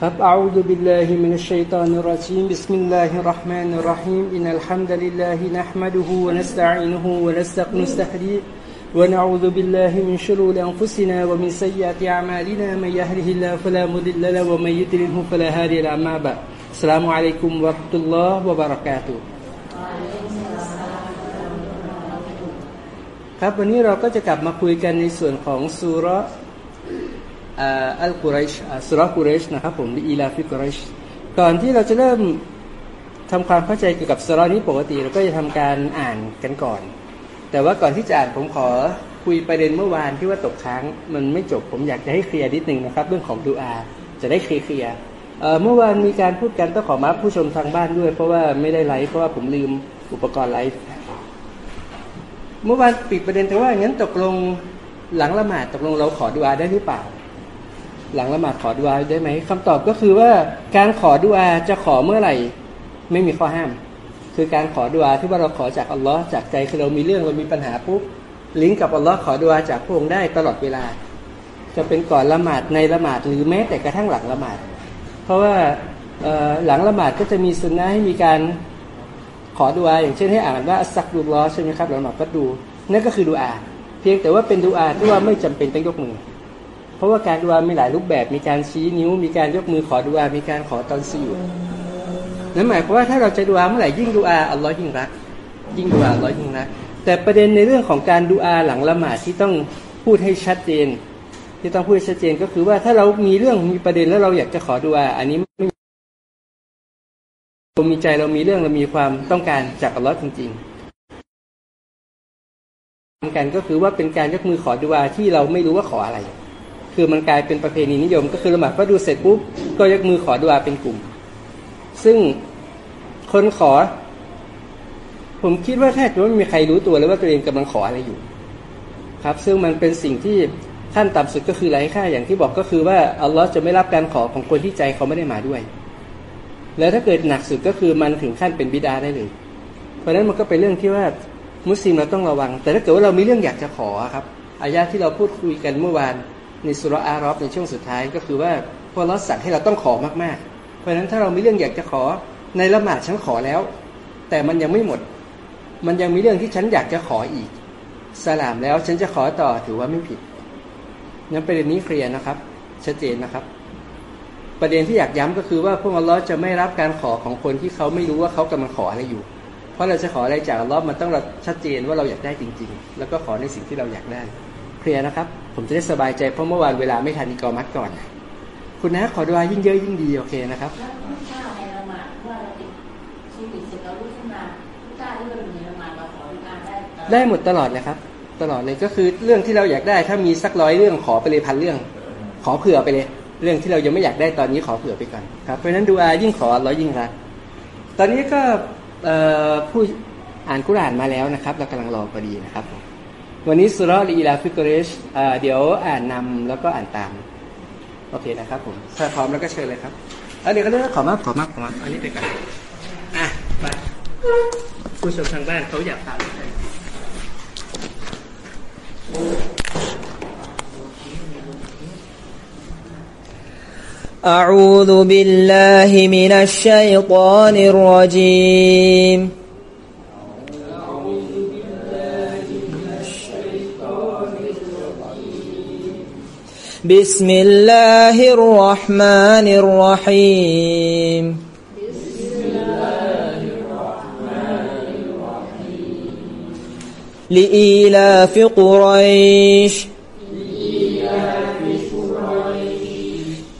ครับ أعوذ بالله من الشيطان الرجيم بسم الله الرحمن الرحيم إن الحمد لله نحمده ونستعينه ونستهديه ونعوذ بالله من شرور أنفسنا ومن سيئات أعمالنا من يهده الله فلا مضل له ومن يضلله فلا هادي له أما بعد السلام عليكم ورحمة الله وبركاته ครับวันนี้เราก็จะกลับมาคุยกันในส่วนของสุร อัลกุเรชซูเราะฮฺกุเรชนะครับผม إيلاف قريشก่อนที่เราจะเริ่มทำความเข้าใจเกี่ยวกับซูเราะฮฺนี้ปกติเราก็จะทำการอ่านกันก่อน แต่ว่าก่อนที่จะอ่านผมขอคุยประเด็นเมื่อวานที่ว่าตกค้างมันไม่จบผมอยากจะให้เคลียร์นิดนึงนะครับ เรื่องของดุอาอ์จะได้เคลียร์เมื่อวานมีการพูดกันต้องขอมาอัฟผู้ชมทางบ้านด้วย เพราะว่าไม่ได้ไลฟ์เพราะว่าผมลืมอุปกรณ์ไลฟ์เมื่อวานปิดประเด็นแต่ว่างั้นตกลงหลังละหมาดตกลงเราขอดูอาได้หรือเปล่า หลังละหมาดขอดูอาได้ไหมคำตอบก็คือว่าการขอดูอาจะขอเมื่อไหร่ ไม่มีข้อห้าม คือการขอดูอาที่ว่าเราขอจากอัลลอฮ์จากใจคือเรามีเรื่องเรามีปัญหาปุ๊บลิงก์กับอัลลอฮ์ขอดูอาจากพระองค์ได้ตลอดเวลา จะเป็นก่อนละหมาดในละหมาดหรือแม้แต่กระทั่งหลังละหมาด เพราะว่าหลังละหมาดก็จะมีสุนนะให้มีการขอดูอาอย่างเช่นให้อ่านว่าสักดูล้อใช่ไหมครับหลังหมาดก็ดูนั่นก็คือดูอาเพียงแต่ว่าเป็นดูอาที่ว่าไม่จำเป็นต้องยกมือ เพราะว่าการดูอามีหลายรูปแบบ มีการชี้นิ้ว มีการยกมือขอดูอา มีการขอตอนสี่นั่นหมายความว่าถ้าเราจะดูอาเมื่อไหร่ยิ่งดูอาอัลลอฮ์ยิ่งรัก ยิ่งดูอาอัลลอฮ์ยิ่งรัก แต่ประเด็นในเรื่องของการดูอาหลังละหมาดที่ต้องพูดให้ชัดเจน ที่ต้องพูดชัดเจนก็คือว่าถ้าเรามีเรื่องมีประเด็นแล้วเราอยากจะขอดูอาอันนี้ไม่เรามีใจเรามีเรื่องเรามีความต้องการจากอัลลอฮ์จริงๆกันก็คือว่าเป็นการยกมือขอดูอาที่เราไม่รู้ว่าขออะไร คือมันกลายเป็นประเพณีนิยม ก็คือละหมาดพอดูเสร็จปุ๊บก็ยกมือขอดูอาเป็นกลุ่ม ซึ่งคนขอ ผมคิดว่าแทบจะไม่มีใครรู้ตัวเลยว่าตัวเองกำลังขออะไรอยู่ ครับ ซึ่งมันเป็นสิ่งที่ขั้นต่ำสุดก็คือไร้ค่าอย่างที่บอกก็คือว่าอัลลอฮ์จะไม่รับการขอของคนที่ใจเขาไม่ได้มาด้วย แล้วถ้าเกิดหนักสุดก็คือมันถึงขั้นเป็นบิดาได้เลย เพราะฉะนั้นมันก็เป็นเรื่องที่ว่ามุสลิมเราต้องระวัง แต่ถ้าเกิดว่าเรามีเรื่องอยากจะขอครับอายะที่เราพูดคุยกันเมื่อวาน ในสุรอารอบในช่วงสุดท้ายก็คือว่าพอเราสั่งให้เราต้องขอมากๆ เพราะฉะนั้นถ้าเรามีเรื่องอยากจะขอในละหมาดฉันขอแล้ว แต่มันยังไม่หมด มันยังมีเรื่องที่ฉันอยากจะขออีก สลามแล้วฉันจะขอต่อถือว่าไม่ผิดนั้นประเด็นนี้เคลียร์นะครับ ชัดเจนนะครับ ประเด็นที่อยากย้ำก็คือว่าพวกอัลลอฮ์จะไม่รับการขอของคนที่เขาไม่รู้ว่าเขากำลังขออะไรอยู่ เพราะเราจะขออะไรจากอัลลอฮ์มันต้องชัดเจนว่าเราอยากได้จริง ๆ แล้วก็ขอในสิ่งที่เราอยากได้ เคลียร์นะครับ ผมจะได้สบายใจเพราะเมื่อวานเวลาไม่ทันอีกอมัดก่อน คุณนะขอดูอายิ่งเยอะยิ่งดีโอเคนะครับได้หมดตลอดเลยครับ ตลอดเลยก็คือเรื่องที่เราอยากได้ถ้ามีสักร้อยเรื่องขอไปเลยพันเรื่อง ขอเผื่อไปเลย เรื่องที่เรายังไม่อยากได้ตอนนี้ขอเผื่อไปก่อนครับเพราะฉะนั้นดูอายิ่งขอเรายิ่งรักตอนนี้ก็ผู้อ่านกุรอานมาแล้วนะครับ เรากำลังรอพอดีนะครับ วันนี้สุรลีลาฟิกเรชเดี๋ยวอ่านนำแล้วก็อ่านตามโอเคนะครับผมถ้าพร้อมแล้วก็เชิญเลยครับเดี๋ยวก็เลือกขอมากขอมากขอมากอันนี้ไปก่อนอ่ะไปผู้ชมทางบ้านเขาอยากตาม أعوذ بالله من الشيطان الرجيم بسم الله الرحمن الرحيم. لإيلاف قريش.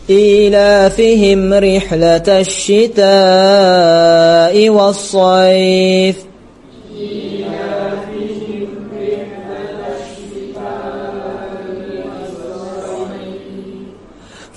إيلافهم رحلة الشتاء والصيف.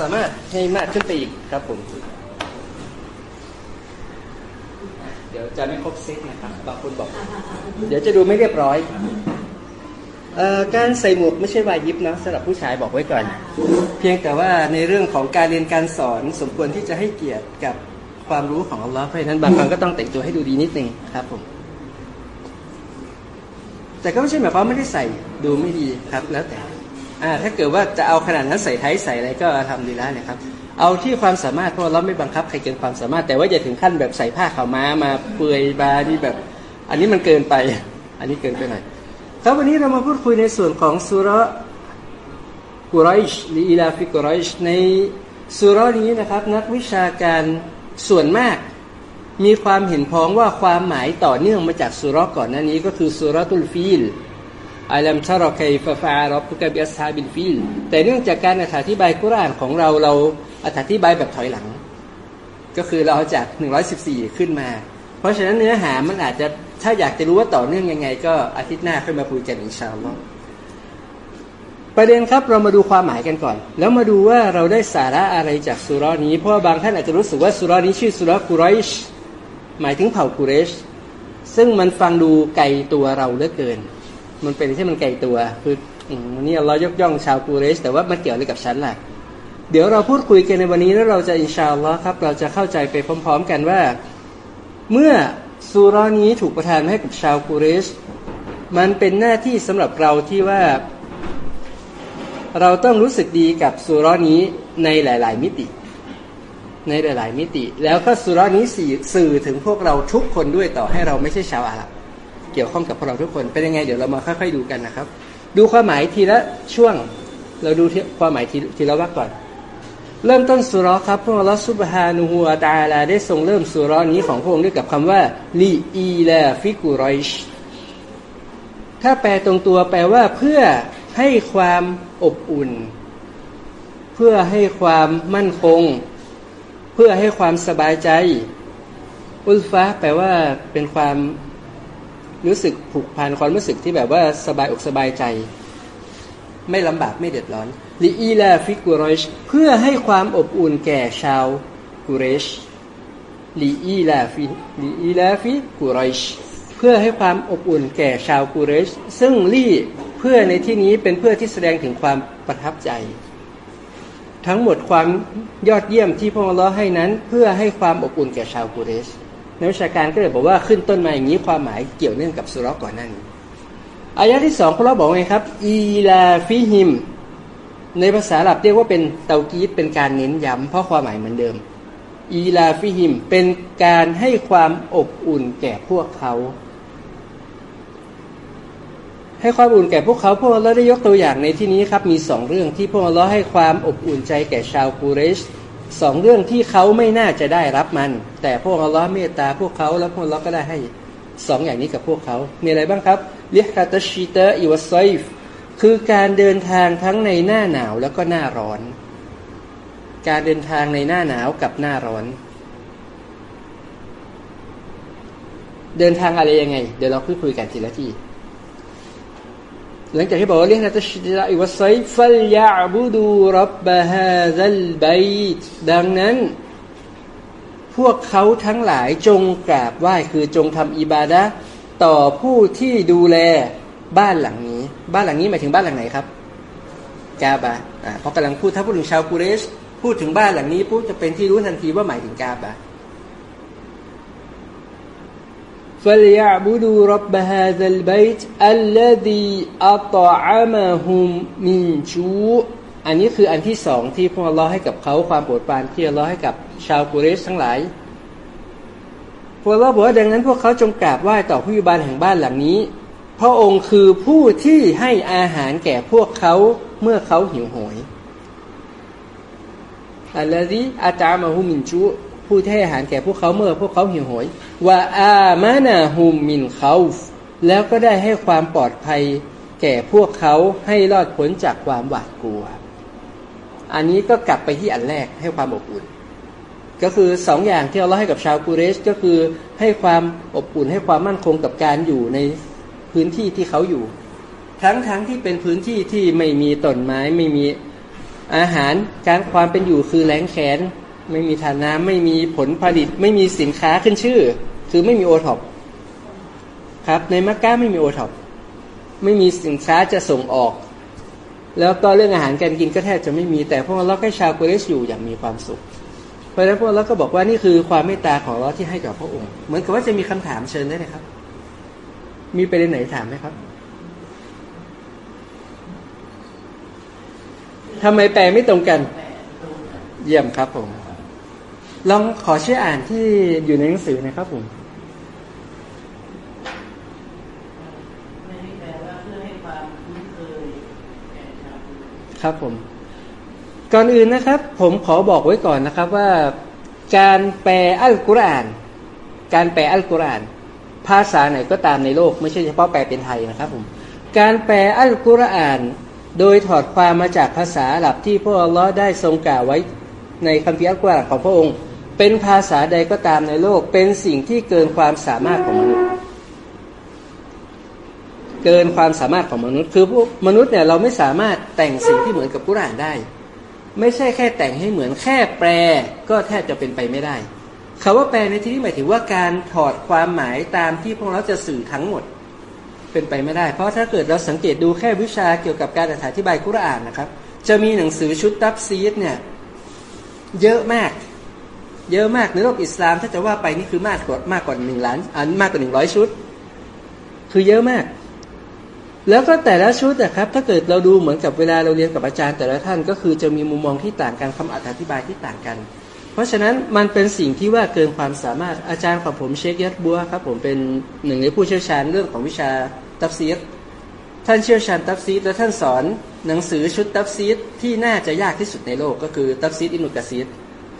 สามารถให้มากขึ้นไปอีกครับผม เดี๋ยวจะไม่ครบเซตนะครับบางคนบอก เดี๋ยวจะดูไม่เรียบร้อยการใส่หมวกไม่ใช่วายิบนะสำหรับผู้ชายบอกไว้ก่อน เพียงแต่ว่าในเรื่องของการเรียนการสอนสมควรที่จะให้เกียรติกับความรู้ของอัลลอฮ์เพราะฉะนั้นบางครั้งก็ต้องแต่งตัวให้ดูดีนิดนึงครับผมแต่ก็ไม่ใช่หมายความไม่ได้ใส่ดูไม่ดีครับแล้วแต่ ถ้าเกิดว่าจะเอาขนาดนั้นใส่ไทยใส่อะไรก็ทำดีแล้วนะครับ เอาที่ความสามารถเพราะเราไม่บังคับใครเกินความสามารถ แต่ว่าอย่าถึงขั้นแบบใส่ผ้าขาวม้ามาเปลือยบานี่แบบ อันนี้มันเกินไป อันนี้เกินไปหน่อยครับวันนี้เรามาพูดคุยในส่วนของซูเราะฮฺกุไรชหรือ إيلاف قريش ในซูเราะฮฺนี้นะครับ นักวิชาการส่วนมากมีความเห็นพ้องว่าความหมายต่อเนื่องมาจากสุรก่อนหน้านี้ก็คือสุรตุลฟีล อัลัมชารอคัยฟาฟารอบตุกบิอัสฮาบิลฟีลแต่เนื่องจากการอธิบายกุรานของเราเราอธิบายแบบถอยหลัง ก็คือเราเอาจาก 114 ขึ้นมา เพราะฉะนั้นเนื้อหามันอาจจะถ้าอยากจะรู้ว่าต่อเนื่องยังไง ก็อาทิตย์หน้าค่อยมาคุยกันอินชาอัลลอฮ์ประเด็นครับเรามาดูความหมายกันก่อน แล้วมาดูว่าเราได้สาระอะไรจากสุรานี้ เพราะบางท่านอาจจะรู้สึกว่าสุรานี้ชื่อสุรากุไรชหมายถึงเผ่ากุเรช ซึ่งมันฟังดูไกลตัวเราเหลือเกิน มันเป็นที่มันไกลตัว คือวันนี้เรายกย่องชาวกุเรชแต่ว่ามันเกี่ยวอะไรกับฉันล่ะ เดี๋ยวเราพูดคุยกันในวันนี้แล้วเราจะอินชาอัลลอฮ์ครับ เราจะเข้าใจไปพร้อม ๆ กันว่า เมื่อสุรานี้ถูกประทานให้กับชาวกุเรชมันเป็นหน้าที่สำหรับเราที่ว่า เราต้องรู้สึกดีกับสุรานี้ในหลาย ๆ มิติ ในหลาย ๆ มิติ แล้วก็สุรานี้สื่อถึงพวกเราทุกคนด้วยต่อให้เราไม่ใช่ชาวอาหรับ เกี่ยวข้องกับพวกเราทุกคนเป็นยังไงเดี๋ยวเรามาค่อยๆดูกันนะครับ ดูความหมายทีละช่วง เราดูความหมายทีทีละวักก่อน เริ่มต้นสุรครับพระอัลละซุบฮานูฮูวตาลาได้ทรงเริ่มสุรนี้ของพระองค์ด้วยกับคำว่าลีอีลาฟิกุรอยชถ้าแปลตรงตัวแปลว่าเพื่อให้ความอบอุ่น เพื่อให้ความมั่นคง เพื่อให้ความสบายใจ ألفة แปลว่าเป็นความ รู้สึกผูกพันความรู้สึกที่แบบว่าสบายอกสบายใจ ไม่ลำบากไม่เดือดร้อน لإيلاف قريش เพื่อให้ความอบอุ่นแก่ชาวกุเรช لإيلاف لإيلاف قريش เพื่อให้ความอบอุ่นแก่ชาวกุเรช ซึ่ง لِ เพื่อในที่นี้เป็นเพื่อที่แสดงถึงความประทับใจ ทั้งหมดความยอดเยี่ยมที่พระองค์ให้นั้น เพื่อให้ความอบอุ่นแก่ชาวกุเรช นักวิชาการก็เลยบอกว่าขึ้นต้นมาอย่างนี้ความหมายเกี่ยวเนื่องกับซูเราะฮฺก่อนหน้า อายะฮ์ที่สองพระองค์บอกไงครับ إيلافهم ในภาษาอาหรับเรียกว่าเป็น توكيد เป็นการเน้นย้ำเพราะความหมายเหมือนเดิม إيلافهم เป็นการให้ความอบอุ่นแก่พวกเขา ให้ความอุ่นแก่พวกเขาพระองค์ได้ยกตัวอย่างในที่นี้ครับมีสองเรื่องที่พระองค์ให้ความอบอุ่นใจแก่ชาวกูเรช สองเรื่องที่เขาไม่น่าจะได้รับมัน แต่พระองค์อัลลอฮ์เมตตาพวกเขาแล้วพระองค์ก็ได้ให้สองอย่างนี้กับพวกเขา มีอะไรบ้างครับرحلة الشتاء والصيف คือการเดินทางทั้งในหน้าหนาวแล้วก็หน้าร้อน การเดินทางในหน้าหนาวกับหน้าร้อน เดินทางอะไรยังไง เดี๋ยวเราคุยคุยกันทีละที หลังจากที่บอกว่าเรียกนัตชิดะอิวไซฟัลยาบูดูรับบะฮาซัลบัยดังนั้น พวกเขาทั้งหลายจงกราบไหว้คือจงทำอิบาดะต่อผู้ที่ดูแลบ้านหลังนี้ บ้านหลังนี้หมายถึงบ้านหลังไหนครับกาบะอ่าพอกำลังพูดถ้าพูดถึงชาวกุเรช พูดถึงบ้านหลังนี้ปุ๊บจะเป็นที่รู้ทันทีว่าหมายถึงกาบะ فليعبدوا رب هذا البيت الذي أطعمهم من جوع อันนี้คืออันที่สองที่พระองค์ให้กับเขาความโปรดปรานที่เราให้กับชาวกุเรชทั้งหลายพระองค์บอกว่าดังนั้นพวกเขาจงกราบไหว้ต่อผู้บานแห่งบ้านหลังนี้พระองค์คือผู้ที่ให้อาหารแก่พวกเขาเมื่อเขาหิวโหยอัลลอฮีอาจามาฮุมินจู ผู้ที่ให้อาหารแก่พวกเขาเมื่อพวกเขาหิวโหยว่าอามานาฮุมมินเขาแล้วก็ได้ให้ความปลอดภัยแก่พวกเขาให้รอดพ้นจากความหวาดกลัว อันนี้ก็กลับไปที่อันแรกให้ความอบอุ่น ก็คือสองอย่างที่เราให้กับชาวกูเรสก็คือให้ความอบอุ่นให้ความมั่นคงกับการอยู่ในพื้นที่ที่เขาอยู่ ทั้งทั้งที่เป็นพื้นที่ที่ไม่มีต้นไม้ไม่มีอาหารการความเป็นอยู่คือแร้นแค้น ไม่มีธารน้ำไม่มีผลผลิต ไม่มีสินค้าขึ้นชื่อ คือไม่มีโอท็อปครับ ในมักกะฮ์ไม่มีโอท็อปไม่มีสินค้าจะส่งออก แล้วก็เรื่องอาหารการกินก็แทบจะไม่มีแต่พระองค์ให้ชาวกุเรชอยู่อย่างมีความสุข เพราะฉะนั้นพระองค์ก็บอกว่านี่คือความเมตตาของเราที่ให้กับพระองค์ เหมือนกับว่าจะมีคำถามเชิญได้เลยครับ มีประเด็นไหนถามไหมครับทำไมแปลไม่ตรงกัน เยี่ยมครับผม ลองขอช่วยอ่านที่อยู่ในหนังสือนะครับผมไม่ได้แปลว่าเพื่อให้ความคุ้นเคยแก่ชาวพุทธครับผม ก่อนอื่นนะครับ ผมขอบอกไว้ก่อนนะครับว่า การแปลอัลกุรอาน การแปลอัลกุรอาน ภาษาไหนก็ตามในโลก ไม่ใช่เฉพาะแปลเป็นไทยนะครับผม การแปลอัลกุรอาน โดยถอดความมาจากภาษาอาหรับที่พระอัลลอฮ์ได้ทรงกล่าวไว้ในคัมภีร์อัลกุรอานของพระองค์ เป็นภาษาใดก็ตามในโลก เป็นสิ่งที่เกินความสามารถของมนุษย์ เกินความสามารถของมนุษย์ คือพวกมนุษย์เนี่ยเราไม่สามารถแต่งสิ่งที่เหมือนกับกุรานได้ ไม่ใช่แค่แต่งให้เหมือนแค่แปลก็แทบจะเป็นไปไม่ได้คาว่าแปลในที่นี้หมายถึงว่าการถอดความหมายตามที่พวกเราจะสื่อทั้งหมดเป็นไปไม่ได้ เพราะถ้าเกิดเราสังเกตดูแค่วิชาเกี่ยวกับการอธิบายกุรานนะครับ จะมีหนังสือชุดตับซีดเนี่ยเยอะมาก เยอะมากในโลกอิสลาม ถ้าจะว่าไปนี่คือมากกว่ามากกว่าหนึ่งล้านอันมากกว่าหนึ่งร้อยชุด คือเยอะมาก แล้วก็แต่ละชุดนะครับ ถ้าเกิดเราดูเหมือนกับเวลาเราเรียนกับอาจารย์ แต่ละท่านก็คือจะมีมุมมองที่ต่างกันคำอธิบายที่ต่างกัน เพราะฉะนั้นมันเป็นสิ่งที่ว่าเกินความสามารถอาจารย์ของผมเชคยัดบัวครับผมเป็นหนึ่งในผู้เชี่ยวชาญเรื่องของวิชาตัฟซีรท่านเชี่ยวชาญตัฟซีรและท่านสอนหนังสือชุดตัฟซีรที่น่าจะยากที่สุดในโลกก็คือตัฟซีรอิบนุกะษีร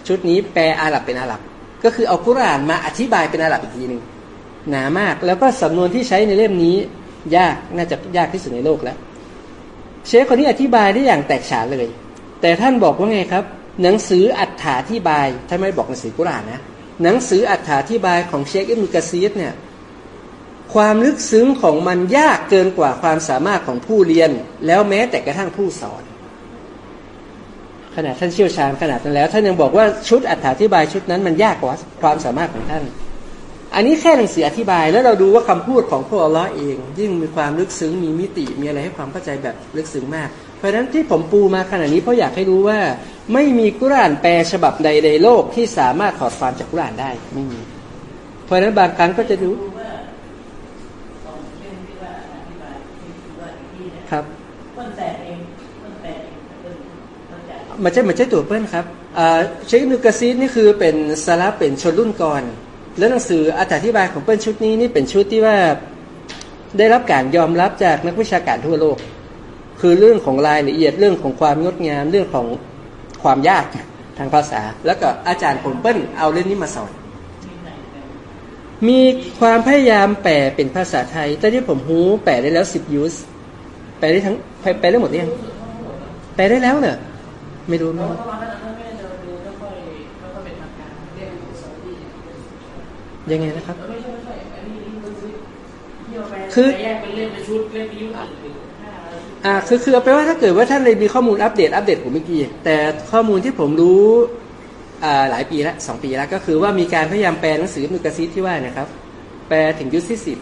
ชุดนี้แปลอาหรับเป็นอาหรับ ก็คือเอากุรอานมาอธิบายเป็นอาหรับอีกทีหนึ่งหนามากแล้วก็สำนวนที่ใช้ในเล่มนี้ ยากน่าจะยากที่สุดในโลกแล้ว เชคคนนี้อธิบายได้อย่างแตกฉานเลย แต่ท่านบอกว่าไงครับ หนังสืออรรถาธิบายท่านไม่บอกหนังสือกุรอานนะหนังสืออัฏฐาธิบายของเชคอิบนุกซีดเนี่ยความลึกซึ้งของมันยากเกินกว่าความสามารถของผู้เรียน แล้วแม้แต่กระทั่งผู้สอน ขนาดท่านเชี่ยวชาญขนาดนั้นแล้ว ท่านยังบอกว่าชุดอธิบายชุดนั้นมันยากกว่าความสามารถของท่าน อันนี้แค่หนังสืออธิบายแล้วเราดูว่าคำพูดของพระอัลลอฮ์เอง ยิ่งมีความลึกซึ้งมีมิติมีอะไรให้ความเข้าใจแบบลึกซึ้งมาก เพราะฉะนั้นที่ผมปูมาขนาดนี้เพราะอยากให้รู้ว่า ไม่มีกุรานแปลฉบับใดในโลกที่สามารถถอดความจากกุรานได้ไม่มีเพราะฉะนั้นบางครั้งก็จะดู รู้ว่าสองเช่นที่ว่าอธิบายที่ว่าที่เนี่ย ครับ ต้นแต่เองต้นแต่เองต้น ต้นจากมันใช่มันใช่ตัวเปิ้ลครับเชคอิบนุกซีดนี่คือเป็นสาระเป็นชนรุ่นก่อน แล้วหนังสืออธิบายของเปิ้ลชุดนี้นี่เป็นชุดที่ว่าได้รับการยอมรับจากนักวิชาการทั่วโลก คือเรื่องของรายละเอียดเรื่องของความงดงามเรื่องของความยากทางภาษา แล้วก็อาจารย์ผมเปิ้ลเอาเรื่องนี้มาสอน มีความพยายามแปลเป็นภาษาไทย แต่ที่ผมฮู้แปลได้แล้วสิบยูสแปลได้ทั้งแปลได้หมดยังแปลได้แล้วเนอะ ไม่รู้เพไม่ราะรู้ว่าถ้าไม่ได้เดินดูไม่ค่อยไม่ค่อยเป็นทางการเรียกอุศนียังไงนะครับไม่ใช่ไม่ใช่อันนี้นี่มันคือที่เราไปคือแยกเป็นเล่มเป็นชุดเล่มเป็นยุคอื่นๆห้าอะไรอ่าคือคือเอาไปนว่าถ้าเกิดว่าท่านเลยมีข้อมูลอัปเดตอัปเดตผมเมื่อกี้แต่ข้อมูลที่ผมรู้อ่าหลายปีแล้วสองปีแล้วก็คือว่ามีการพยายามแปลหนังสือนุกะซีดที่ว่านะครับ แปลถึงยุคที่สิบ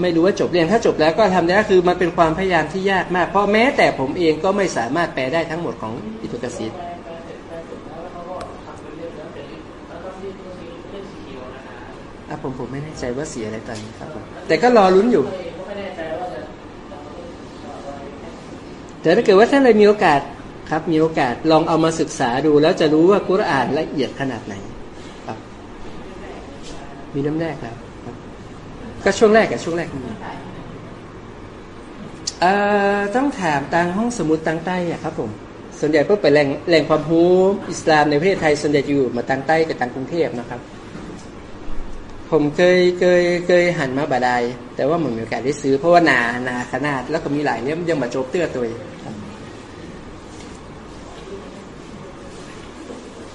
ไม่รู้ว่าจบเรียงถ้าจบแล้วก็ทำได้คือมันเป็นความพยายามที่ยากมาก เพราะแม้แต่ผมเองก็ไม่สามารถแปลได้ทั้งหมดของอิตุกะซีดแปลแปลเสร็จแปลเสร็จแล้วเขาก็ทำเป็นเล่มแล้วแต่แล้วก็ที่ตัวสีเล่มสีเขียวนะคะอะผมผมไม่แน่ใจว่าเสียอะไรตอนนี้ครับผมแต่ก็รอลุ้นอยู่แต่ถ้าเกิดว่าท่านเลยมีโอกาสครับ มีโอกาสลองเอามาศึกษาดู แล้วจะรู้ว่ากุรอานละเอียดขนาดไหนครับ มีเล่มแรกแล้วครับ ก็ช่วงแรกอะช่วงแรกมีเอ่อต้องถามตังห้องสมุดตังใต้อะครับผม ส่วนใหญ่ก็ไปแหล่งแหล่งความรู้อิสลามในประเทศไทยส่วนใหญ่อยู่มาตังใต้กับตังกรุงเทพนะครับ ผมเคยเคยเคยหันมาบาดายแต่ว่าเหมือนมีโอกาสได้ซื้อเพราะว่าหนาหนาขนาด แล้วก็มีหลายเล่มยังมาโจบเตื้อตัวเอง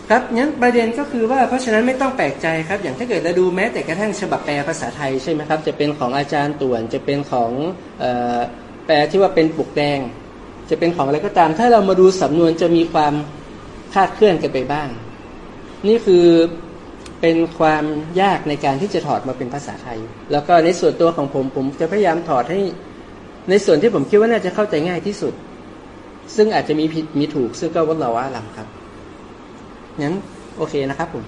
ครับงั้นประเด็นก็คือว่าเพราะฉะนั้นไม่ต้องแปลกใจครับ อย่างถ้าเกิดเราดูแม้แต่กระทั่งฉบับแปลภาษาไทยใช่ไหมครับ จะเป็นของอาจารย์ต่วนจะเป็นของออแปลที่ว่าเป็นปลุกแดง จะเป็นของอะไรก็ตาม ถ้าเรามาดูสำนวนจะมีความคาดเคลื่อนกันไปบ้าง นี่คือเป็นความยากในการที่จะถอดมาเป็นภาษาไทย แล้วก็ในส่วนตัวของผมผมจะพยายามถอดให้ในส่วนที่ผมคิดว่าน่าจะเข้าใจง่ายที่สุด ซึ่งอาจจะมีผิดมีถูกซึ่งก็วัดเราอาลัมครับ งั้นโอเคนะครับผม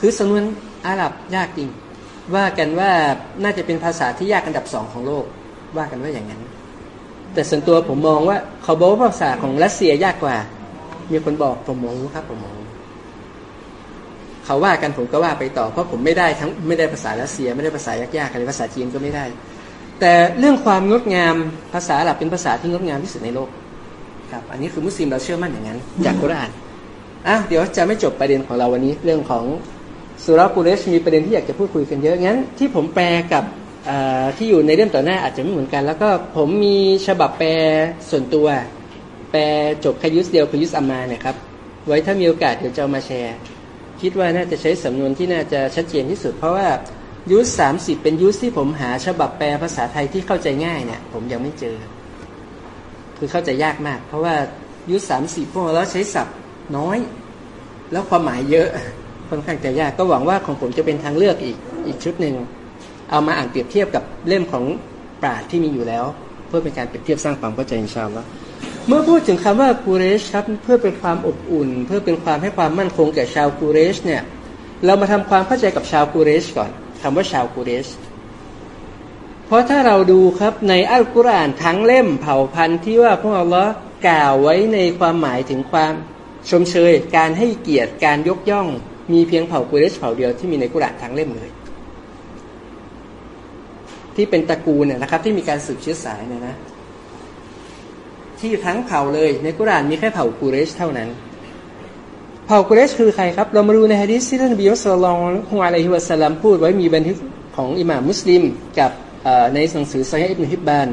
คือสำนวนอาหรับยากจริง ว่ากันว่าน่าจะเป็นภาษาที่ยากอันดับสองของโลก ว่ากันว่าอย่างนั้น แต่ส่วนตัวผมมองว่าเขาบอกว่าภาษาของรัสเซียยากกว่า มีคนบอกผมมองครับผมมองเขาว่ากันผมก็ว่าไปต่อเพราะผมไม่ได้ทั้งไม่ได้ภาษารัสเซีย ไม่ได้ภาษายากๆอะไรภาษาจีนก็ไม่ได้ แต่เรื่องความงดงามภาษาอาหรับเป็นภาษาที่งดงามที่สุดในโลกครับ อันนี้คือมุสลิมเราเชื่อมั่นอย่างนั้น จากกุรอาน อะเดี๋ยวจะไม่จบประเด็นของเราวันนี้เรื่องของสุรากุเรชมีประเด็นที่อยากจะพูดคุยกันเยอะงั้น ที่ผมแปลกับที่อยู่ในเรื่องต่อหน้าอาจจะไม่เหมือนกัน แล้วก็ผมมีฉบับแปลส่วนตัว แปลจบคยุสเดียวคยุสอามาเนี่ยครับไว้ถ้ามีโอกาสเดี๋ยวจะมาแชร์ คิดว่าน่าจะใช้สำนวนที่น่าจะชัดเจนที่สุด เพราะว่ายุสสามสิบเป็นยุสที่ผมหาฉบับแปลภาษาไทยที่เข้าใจง่ายเนี่ยผมยังไม่เจอ คือเข้าใจยากมาก เพราะว่ายุสสามสิบพวกเราใช้ศัพท์ น้อย แล้วความหมายเยอะค่อนข้างจะยากก็หวังว่าของผมจะเป็นทางเลือกอีกอีกชุดหนึ่งเอามาอ่านเปรียบเทียบกับเล่มของปราดที่มีอยู่แล้ว เพื่อเป็นการเปรียบเทียบสร้างความเข้าใจอินชาอัลลอฮ์เมื่อพูดถึงคำว่ากูเรชครับเพื่อเป็นความอบอุ่น เพื่อเป็นความให้ความมั่นคงแก่ชาวกูเรชเนี่ยเรามาทำความเข้าใจกับชาวกูเรชก่อนคำว่าชาวกูเรช เพราะถ้าเราดูครับในอัลกุรอานทั้งเล่มเผ่าพันธุ์ที่ว่าพวกอัลลอฮ์กล่าวไว้ในความหมายถึงความ ชมเชยการให้เกียรติการยกย่อง มีเพียงเผ่ากุเรชเผ่าเดียวที่มีในกุรานทั้งเล่มเลย ที่เป็นตระกูลเนี่ยนะครับ ที่มีการสืบเชื้อสายเนี่ยนะ ที่ทั้งเผ่าเลยในกุรานมีแค่เผ่ากูเรชเท่านั้น เผ่ากูเรชคือใครครับ เรามาดูในฮะดิษที่ท่านบิอัสลองฮุอะลัยฮิวะสลลัมพูดไว้มีบันทึกของอิหม่ามมุสลิมกับในหนังสือไซฮ์อิบนุฮิบบาน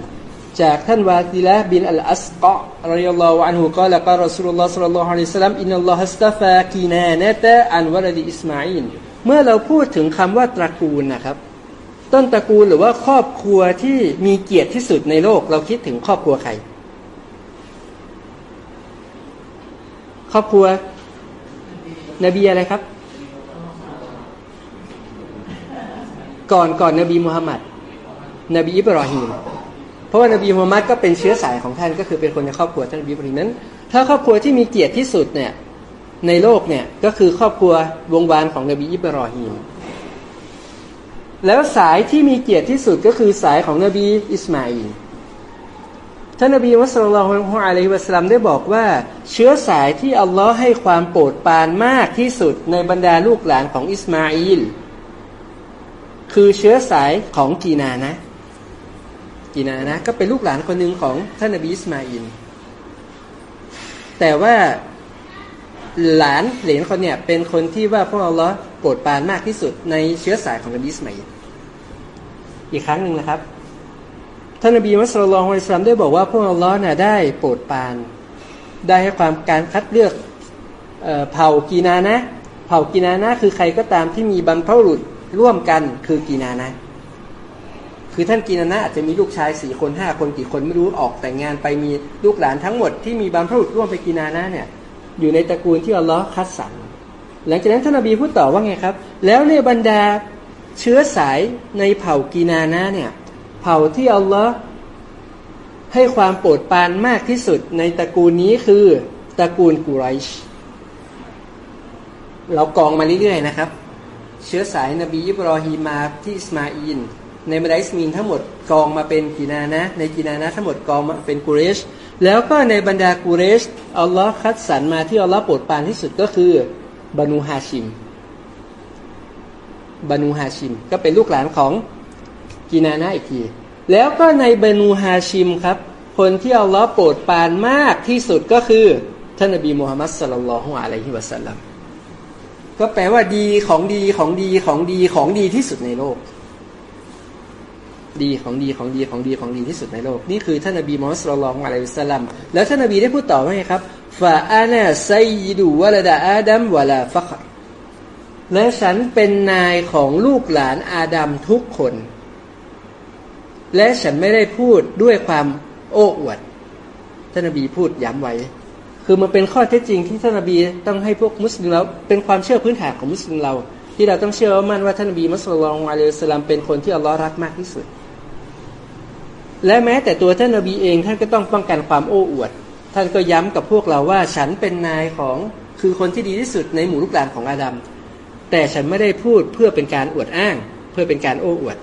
จากท่านวาติละบินอัลอัสกะรอยลลอฮอันฮุกล่าวกล่าวรอสุลลอฮ์สัลลัลลอฮุอะลัยฮิสลามอินนัลลอฮฺสตาฟากีนานตะอันวะลดิอิสมาอินเมื่อเราพูดถึงคำว่าตระกูลนะครับ ต้นตระกูลหรือว่าครอบครัวที่มีเกียรติที่สุดในโลก เราคิดถึงครอบครัวใคร ครอบครัวนบีอะไรครับ ก่อนก่อนนบีมุฮัมมัดนบีอิบรอฮีม เพราะว่านบีมุฮัมมัดก็เป็นเชื้อสายของท่านก็คือเป็นคนในครอบครัวท่านนบีอิบรอฮีมนั้น ถ้าครอบครัวที่มีเกียรติที่สุดเนี่ยในโลกเนี่ยก็คือครอบครัววงวานของนบีอิบรอฮีมแล้วสายที่มีเกียรติที่สุดก็คือสายของนบีอิสมาอิลท่านนบี صلى الله عليه وسلم ได้บอกว่า เชื้อสายที่อัลลอฮ์ให้ความโปรดปรานมากที่สุดในบรรดาลูกหลานของอิสมาอิลคือเชื้อสายของกีนานะ กีนานะ ก็เป็นลูกหลานคนหนึ่งของท่านนบีอิสมาอิลแต่ว่าหลานเหลนคนเนี่ยเป็นคนที่ว่าพวกเราล้อโปรดปานมากที่สุดในเชื้อสายของนบีสมัยอีกครั้งหนึ่งนะครับ ท่านนบีมุสลิมอิสลามได้บอกว่าพวกเราล้อน่ะได้โปรดปาน ได้ให้ความการคัดเลือกเเผ่ากีนานะ เผ่ากีนานะคือใครก็ตามที่มีบรรพบุรุษร่วมกันคือกีนานะ คือท่านกีนานะอาจจะมีลูกชายสี่คนห้าคนกี่คนไม่รู้ออกแต่งงานไปมีลูกหลานทั้งหมดที่มีบรรพบุรุษร่วมไปกีนานะเนี่ยอยู่ในตระกูลที่อัลลอฮ์คัดสรรหลังจากนั้นท่านนบีพูดต่อว่าไงครับ แล้วในบรรดาเชื้อสายในเผ่ากีนานะเนี่ยเผ่าที่อัลลอฮ์ให้ความโปรดปรานมากที่สุดในตระกูลนี้คือตระกูลกุไรชเรากองมาเรื่อยๆนะครับ เชื้อสายนบีอิบรอฮีมาที่อิสมาอิน ในบรรดาอิสมีนทั้งหมดกองมาเป็นกีนานะ ในกีนานะทั้งหมดกองมาเป็นกุเรช แล้วก็ในบรรดากูเรชอัลลอฮ์คัดสรรมาที่อัลลอฮ์โปรดปรานที่สุดก็คือบานูฮาชิมบานูฮาชิม ก็เป็นลูกหลานของกีนานะอีกที แล้วก็ในบานูฮาชิมครับ คนที่อัลลอฮ์โปรดปรานมากที่สุดก็คือท่านนบีมูฮัมมัดสลลัลฮุอะลัยฮิวะสัลลัมก็แปลว่าดีของดีของดีของดีของดีที่สุดในโลก ดีของดีของดีของดีของดีที่สุดในโลก นี่คือท่านนบีมอสลองอะลัยฮิสลามแล้วท่านนบีได้พูดต่อว่าไงครับฟาอานาไซยิดูวะลดาอาดัมวะลาฟักและฉันเป็นนายของลูกหลานอาดัมทุกคน และฉันไม่ได้พูดด้วยความโอ้อวดท่านนบีพูดย้ำไว้ คือมันเป็นข้อเท็จจริงที่ท่านนบีต้องให้พวกมุสลิมเราเป็นความเชื่อพื้นฐานของมุสลิมเราที่เราต้องเชื่อว่ามั่นว่าท่านนบีมุสลิมอะลัยฮิสสลามเป็นคนที่อัลลอฮ์รักมากที่สุด และแม้แต่ตัวท่านนบีเองท่านก็ต้องป้องกันความโอ้อวด ท่านก็ย้ำกับพวกเราว่าฉันเป็นนายของคือคนที่ดีที่สุดในหมู่ลูกหลานของอาดัมแต่ฉันไม่ได้พูดเพื่อเป็นการอวดอ้าง เพื่อเป็นการโอ้อวด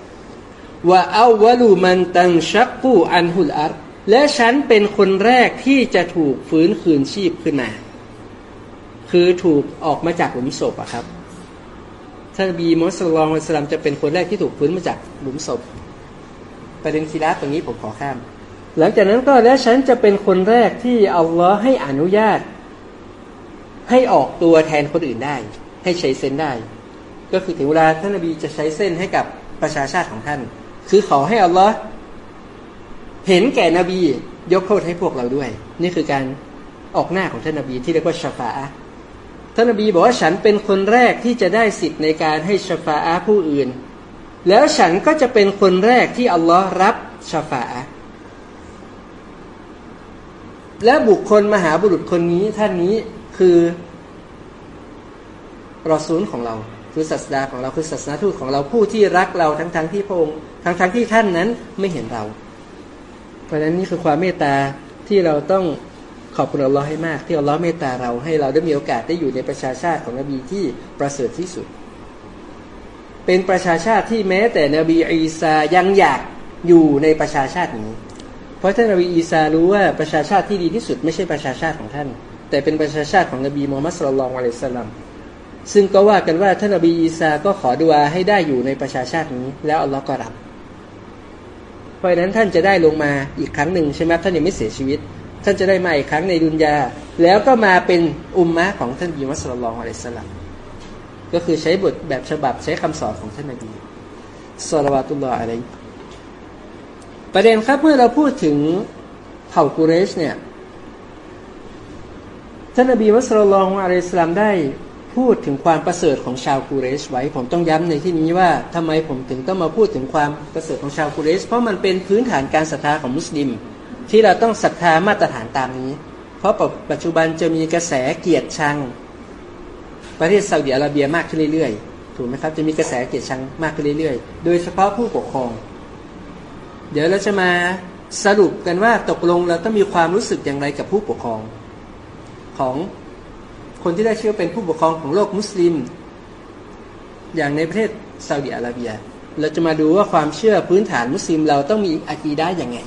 ว่าเอาวลูมันตังชักกู้อันฮุลอัรและฉันเป็นคนแรกที่จะถูกฟื้นคืนชีพขึ้นมาคือถูกออกมาจากหลุมศพอะครับท่านบีมุสลิมสลามจะเป็นคนแรกที่ถูกฟื้นมาจากหลุมศพ ประเด็นคีราตรงนี้ผมขอข้าม หลังจากนั้นก็และฉันจะเป็นคนแรกที่อัลลอฮ์ให้อนุญาต ให้ออกตัวแทนคนอื่นได้ ให้ใช้เส้นได้ ก็คือถึงเวลาท่านนบีจะใช้เส้นให้กับประชาชาติของท่าน คือขอให้อัลลอฮ์เห็นแก่นบียกโทษให้พวกเราด้วย นี่คือการออกหน้าของท่านนบีที่เรียกว่าชฟาท่านนบีบอกว่าฉันเป็นคนแรกที่จะได้สิทธิ์ในการให้ชฟาอาผู้อื่น แล้วฉันก็จะเป็นคนแรกที่อัลลอฮ์รับชาอาและบุคคลมหาบุรุษคนนี้ท่านนี้คือรอซูลของเรา คือศาสดาของเราคือศาสนาทูตของเราผู้ที่รักเราทั้งๆทที่พระองค์ทั้งๆทที่ท่านนั้นไม่เห็นเรา เพราะฉะนั้นนี่คือความเมตตาที่เราต้องขอบคุณอัลลอฮ์ให้มาก ที่อัลลอฮ์เมตตาเราให้เราได้มีโอกาสได้อยู่ในประชาชาติของนบีที่ประเสริฐที่สุด เป็นประชาชาติที่แม้แต่นบีอีสายังอยากอยู่ในประชาชาตินี้ เพราะท่านนบีอีสารู้ว่าประชาชาติที่ดีที่สุดไม่ใช่ประชาชาติของท่าน แต่เป็นประชาชาติของนบีมูฮัมมัดสุลลัลอะลัยฮิสลามซึ่งก็ว่ากันว่าท่านนบีอีสาก็ขอดุอาให้ได้อยู่ในประชาชาตินี้ แล้วอัลลอฮ์ก็รับ เพราะนั้นท่านจะได้ลงมาอีกครั้งหนึ่งใช่ไหมท่านยังไม่เสียชีวิต ท่านจะได้มาอีกครั้งในดุนยาแล้วก็มาเป็นอุมมะของท่านบีมัสลลัลอะลัยฮิสลาม ก็คือใช้บทแบบฉบับใช้คำสอนของท่านนบีสุลวาตุลลอฮ์อะไรประเด็นครับเมื่อเราพูดถึงเผ่ากุเรชเนี่ยท่านนบีมัสลลัลอะลัยฮิสลามได้พูดถึงความประเสริฐของชาวกูเรชไว้ ผมต้องย้ำในที่นี้ว่าทำไมผมถึงต้องมาพูดถึงความประเสริฐของชาวกูเรช เพราะมันเป็นพื้นฐานการศรัทธาของมุสลิม ที่เราต้องศรัทธามาตรฐานตามนี้ เพราะปัจจุบันจะมีกระแสเกียรติชัง ประเทศซาอุดิอาระเบียมากขึ้นเรื่อยๆ ถูกไหมครับ จะมีกระแสเกียรติชังมากขึ้นเรื่อยๆ โดยเฉพาะผู้ปกครอง เดี๋ยวเราจะมาสรุปกันว่าตกลงเราต้องมีความรู้สึกอย่างไรกับผู้ปกครองของคนที่ได้ชื่อเป็นผู้ปกครองของโลกมุสลิม อย่างในประเทศซาอุดิอาระเบีย เราจะมาดูว่าความเชื่อพื้นฐานมุสลิมเราต้องมีอากีด้าอย่างไง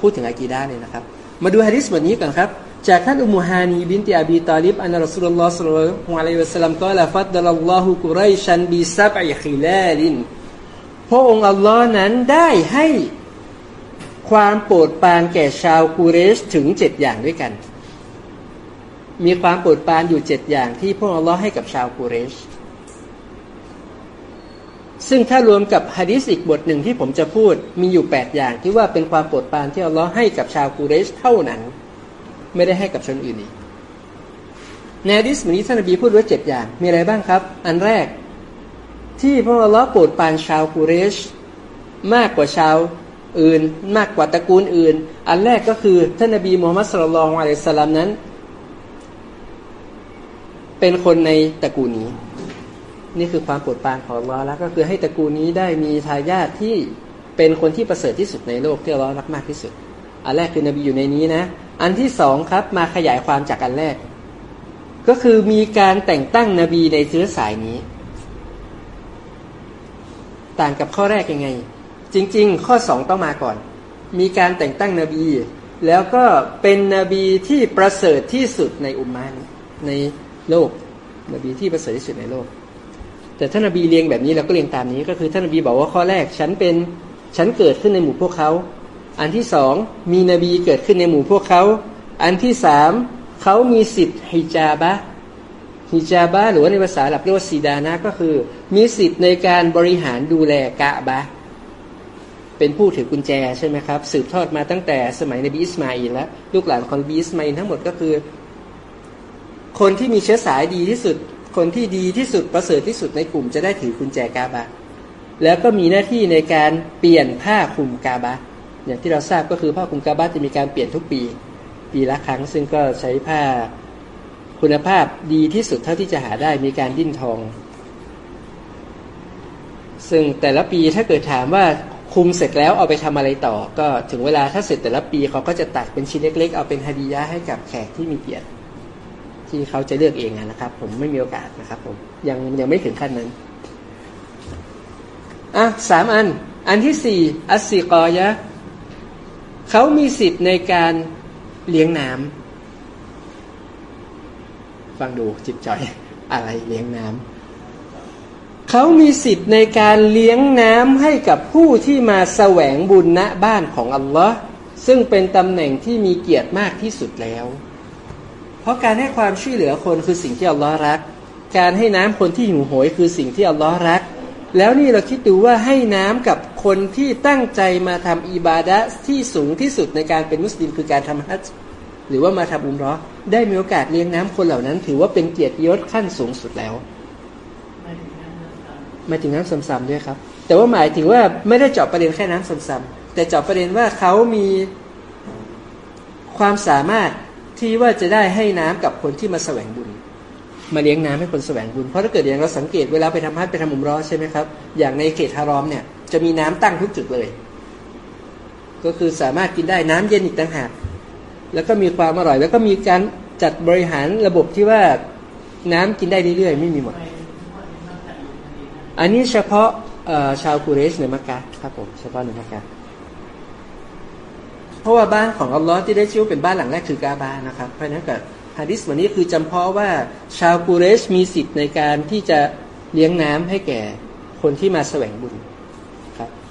พูดถึงอากีด้าเนี่ยนะครับ มาดูฮะดิษบทนี้ก่อนครับ จากท่านอุมฮานีบินติอาบีตาลิบอันรัสุลลอฮ์สุลลัลฮุอะลัยฮิวะสัลลัมก็ละฟัดดัลลอฮุกุไรชันบีซับอิคิลาลินพระองค์อัลลอฮ์นั้นได้ให้ความโปรดปรานแก่ชาวกูเรชถึงเจ็ดอย่างด้วยกัน มีความโปรดปรานอยู่เจ็ดอย่างที่พระองค์อัลลอฮ์ให้กับชาวกูเรช ซึ่งถ้ารวมกับฮะดิษอีกบทหนึ่งที่ผมจะพูดมีอยู่แปดอย่างที่ว่าเป็นความโปรดปรานที่อัลลอฮ์ให้กับชาวกูเรชเท่านั้น ไม่ได้ให้กับชนอื่นอีกในดิษนี้ท่านนบีพูดไว้เจ็ดอย่าง มีอะไรบ้างครับ อันแรก ที่พระองค์ล้อโปรดปานชาวกูเรช มากกว่าชาวอื่น มากกว่าตระกูลอื่น อันแรกก็คือท่านนบีมูฮัมมัดสุลลัลอะลัยสลามนั้น เป็นคนในตระกูลนี้ นี่คือความโปรดปานของลอแล้วก็คือให้ตระกูลนี้ได้มีทายาทที่เป็นคนที่ประเสริฐที่สุดในโลกที่ลอรักมากที่สุด อันแรกคือนบีอยู่ในนี้นะ อันที่สองครับมาขยายความจากอันแรก ก็คือมีการแต่งตั้งนบีในเชื้อสายนี้ ต่างกับข้อแรกยังไง จริง ๆ ข้อสองต้องมาก่อน มีการแต่งตั้งนบี แล้วก็เป็นนบีที่ประเสริฐที่สุดในอุมมานในโลก นบีที่ประเสริฐที่สุดในโลก แต่ท่านนบีเรียงแบบนี้เราก็เรียงตามนี้ ก็คือท่านนบีบอกว่าข้อแรก ฉันเป็นฉันเกิดขึ้นในหมู่พวกเขา อันที่สองมีนบีเกิดขึ้นในหมู่พวกเขา อันที่สามเขามีสิทธิ์ฮิจาบะฮิจาบะหรือว่าในภาษาหลับเรียกว่าซีดานะก็คือ มีสิทธิ์ในการบริหารดูแลกะบะเป็นผู้ถือกุญแจใช่ไหมครับ สืบทอดมาตั้งแต่สมัยนบีอิสมาอินแล้วลูกหลานของนบีอิสมาอินทั้งหมดก็คือ คนที่มีเชื้อสายดีที่สุด คนที่ดีที่สุดประเสริฐที่สุดในกลุ่มจะได้ถือกุญแจกาบะแล้วก็มีหน้าที่ในการเปลี่ยนผ้าคลุมกาบะ อย่างที่เราทราบก็คือผ้าคลุมกาบาจะมีการเปลี่ยนทุกปี ปีละครั้ง ซึ่งก็ใช้ผ้าคุณภาพดีที่สุดเท่าที่จะหาได้มีการดิ้นทอง ซึ่งแต่ละปีถ้าเกิดถามว่าคุมเสร็จแล้วเอาไปทำอะไรต่อ ก็ถึงเวลาถ้าเสร็จแต่ละปีเขาก็จะตัดเป็นชิ้นเล็ก ๆ เอาเป็นฮดียะให้กับแขกที่มีเกียรติ ที่เขาจะเลือกเองนะครับ ผมไม่มีโอกาสนะครับผมยังยังไม่ถึงขั้นนั้นอะสามอัน อันที่สี่ السقاية เขามีสิทธิ์ในการเลี้ยงน้ำฟังดูจิ๊บจ๊อยอะไรเลี้ยงน้ำเขามีสิทธิ์ในการเลี้ยงน้ำให้กับผู้ที่มาแสวงบุญณบ้านของอัลลอฮ์ซึ่งเป็นตำแหน่งที่มีเกียรติมากที่สุดแล้ว เพราะการให้ความช่วยเหลือคนคือสิ่งที่อัลลอฮ์รัก การให้น้ำคนที่หิวโหยคือสิ่งที่อัลลอฮ์รัก แล้วนี่เราคิดดูว่าให้น้ำกับ คนที่ตั้งใจมาทำอิบาดะที่สูงที่สุดในการเป็นมุสลิมคือการทำฮัจญ์หรือว่ามาทำอุมรอได้มีโอกาสเลี้ยงน้ำคนเหล่านั้น ถือว่าเป็นเกียรติยศขั้นสูงสุดแล้วไม่ถึงนั้นนะครับหมาถึงน้ำซ้ำๆด้วยครับ แต่ว่าหมายถึงว่าไม่ได้เจาะประเด็นแค่น้ำซ้ำๆแต่เจาะประเด็นว่าเขามีความสามารถที่ว่าจะได้ให้น้ำกับคนที่มาแสวงบุญ มาเลี้ยงน้ำให้คนแสวงบุญ เพราะถ้าเกิดอย่างเราสังเกตเวลาไปทำฮัจญ์ไปทำอุมเรอใช่ไหมครับ อย่างในเขตฮารอมเนี่ย จะมีน้ำตั้งทุกจุดเลย ก็คือสามารถกินได้น้ำเย็นอีกต่างหากแล้วก็มีความอร่อย แล้วก็มีการจัดบริหารระบบที่ว่าน้ำกินได้เรื่อยๆไม่มีหมด อันนี้เฉพาะชาวกุเรชในมักกะครับผมเฉพาะในมักกะเพราะว่าบ้านของอัลลอฮ์ที่ได้ชื่อเป็นบ้านหลังแรกคือกาบานะครับ เพราะฉะนั้นกับฮะดิษวันนี้คือจำเพาะว่าชาวกุเรชมีสิทธิ์ในการที่จะเลี้ยงน้ำให้แก่คนที่มาแสวงบุญ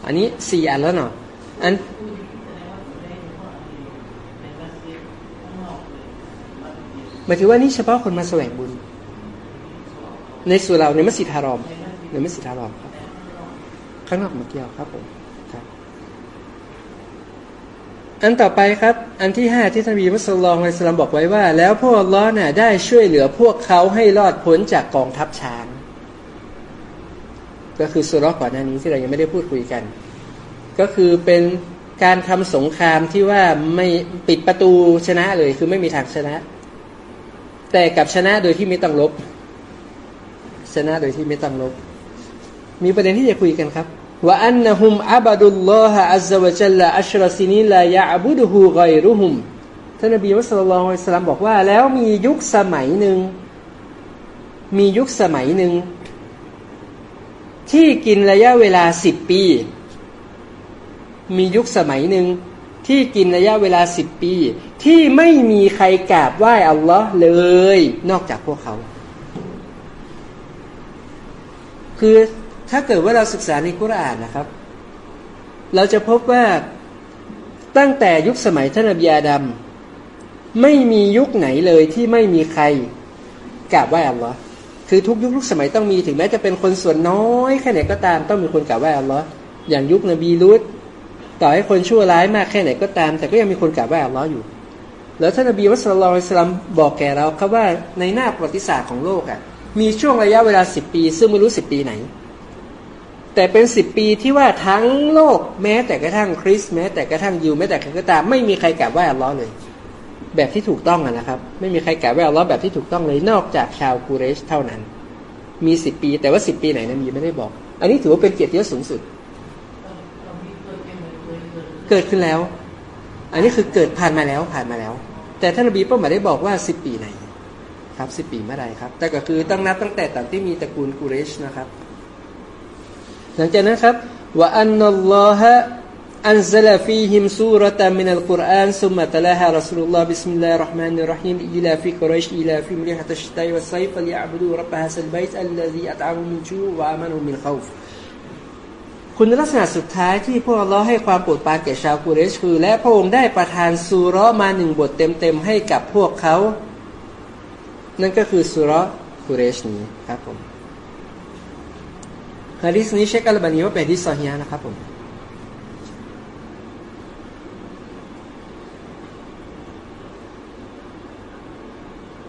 อันนี้สี่อันแล้วเนาะอันหมายถึงว่านี่เฉพาะคนมาแสวงบุญ ในส่วนเราในมัสยิดฮารอมในมัสยิดฮารอมครับ ข้างนอกมาเกี่ยวครับผมครับ อันต่อไปครับ อันที่ห้าที่ท่านบีมุสลิมอัลสลามบอกไว้ว่า แล้วพวกอัลลอฮ์น่ะได้ช่วยเหลือพวกเขาให้รอดพ้นจากกองทัพช้าง ก็คือสุรกก่อนหน้านี้ที่เรายังไม่ได้พูดคุยกัน ก็คือเป็นการทำสงครามที่ว่าไม่ปิดประตูชนะเลย คือไม่มีทางชนะ แต่กับชนะโดยที่ไม่ต้องลบ ชนะโดยที่ไม่ต้องลบ มีประเด็นที่จะคุยกันครับว่าอันนะฮุมอับดุลลอฮะอัลลอฮฺวะจัลลอัชรซินีลายะอับุดุฮูไกรุฮุมท่านนบีมุสลิมอัลสลามบอกว่า แล้วมียุคสมัยหนึ่งมียุคสมัยหนึ่ง ที่กินระยะเวลาสิบปี มียุคสมัยหนึ่งที่กินระยะเวลาสิบปี ที่ไม่มีใครกราบไหว้อัลลอฮ์เลย นอกจากพวกเขา คือถ้าเกิดว่าเราศึกษาในกุรอานนะครับ เราจะพบว่าตั้งแต่ยุคสมัยท่านอบีอาดัมไม่มียุคไหนเลยที่ไม่มีใครกราบไหว้อัลลอฮ์ คือทุกยุคทุกสมัยต้องมีถึงแม้จะเป็นคนส่วนน้อยแค่ไหนก็ตามต้องมีคนกราบไหว้อัลลอฮ์อย่างยุคนบีลุตต่อให้คนชั่วร้ายมากแค่ไหนก็ตาม แต่ก็ยังมีคนกราบไหว้อัลลอฮ์อยู่ แล้วท่านนบีมุสลิมบอกแก่เราครับว่าในหน้าประวัติศาสตร์ของโลกอะมีช่วงระยะเวลาสิบปี ซึ่งไม่รู้สิบปีไหน แต่เป็นสิบปีที่ว่าทั้งโลกแม้แต่กระทั่งคริสต์แม้แต่กระทั่งยิวแม้แต่ใครก็ตามไม่มีใครกราบไหว้อัลลอฮ์เลย แบบที่ถูกต้องอะนะครับ ไม่มีใครกราบไว้อัลลอฮ์แบบที่ถูกต้องเลยนอกจากชาวกูเรชเท่านั้น มีสิบปี แต่ว่าสิบปีไหนนะมีไม่ได้บอก อันนี้ถือว่าเป็นเกียรติยศสูงสุด เกิดขึ้นแล้ว อันนี้คือเกิดผ่านมาแล้วผ่านมาแล้ว แต่ท่านนบีก็ไม่ได้บอกว่าสิบปีไหนครับสิบปีเมื่อไรครับ แต่ก็คือต้องนับตั้งแต่ตอนที่มีตระกูลกุเรชนะครับ หลังจากนั้นครับว่าأن الله أنزل فيهم سورة من القرآن ثم تلاها رسول الله بسم الله الرحمن الرحيم لإيلاف قريش إيلافهم رحلة الشتاء والصيف فليعبدوا رب هذا البيت الذي أطعمهم من جوع وآمنهم من خوفคุณลักษณะสุดท้ายที่พวกเราให้ความโปรดปรานแก่ชาวกุเรชคือ และพระองค์ได้ประทานซูเราะห์มาหนึ่งบทเต็มๆให้กับพวกเขา นั่นก็คือซูเราะห์กุเรชนี้ครับผมฮะดิษนี้เชคอัลบานีว่าเป็นฮะดิษซอฮีฮ์นะครับผม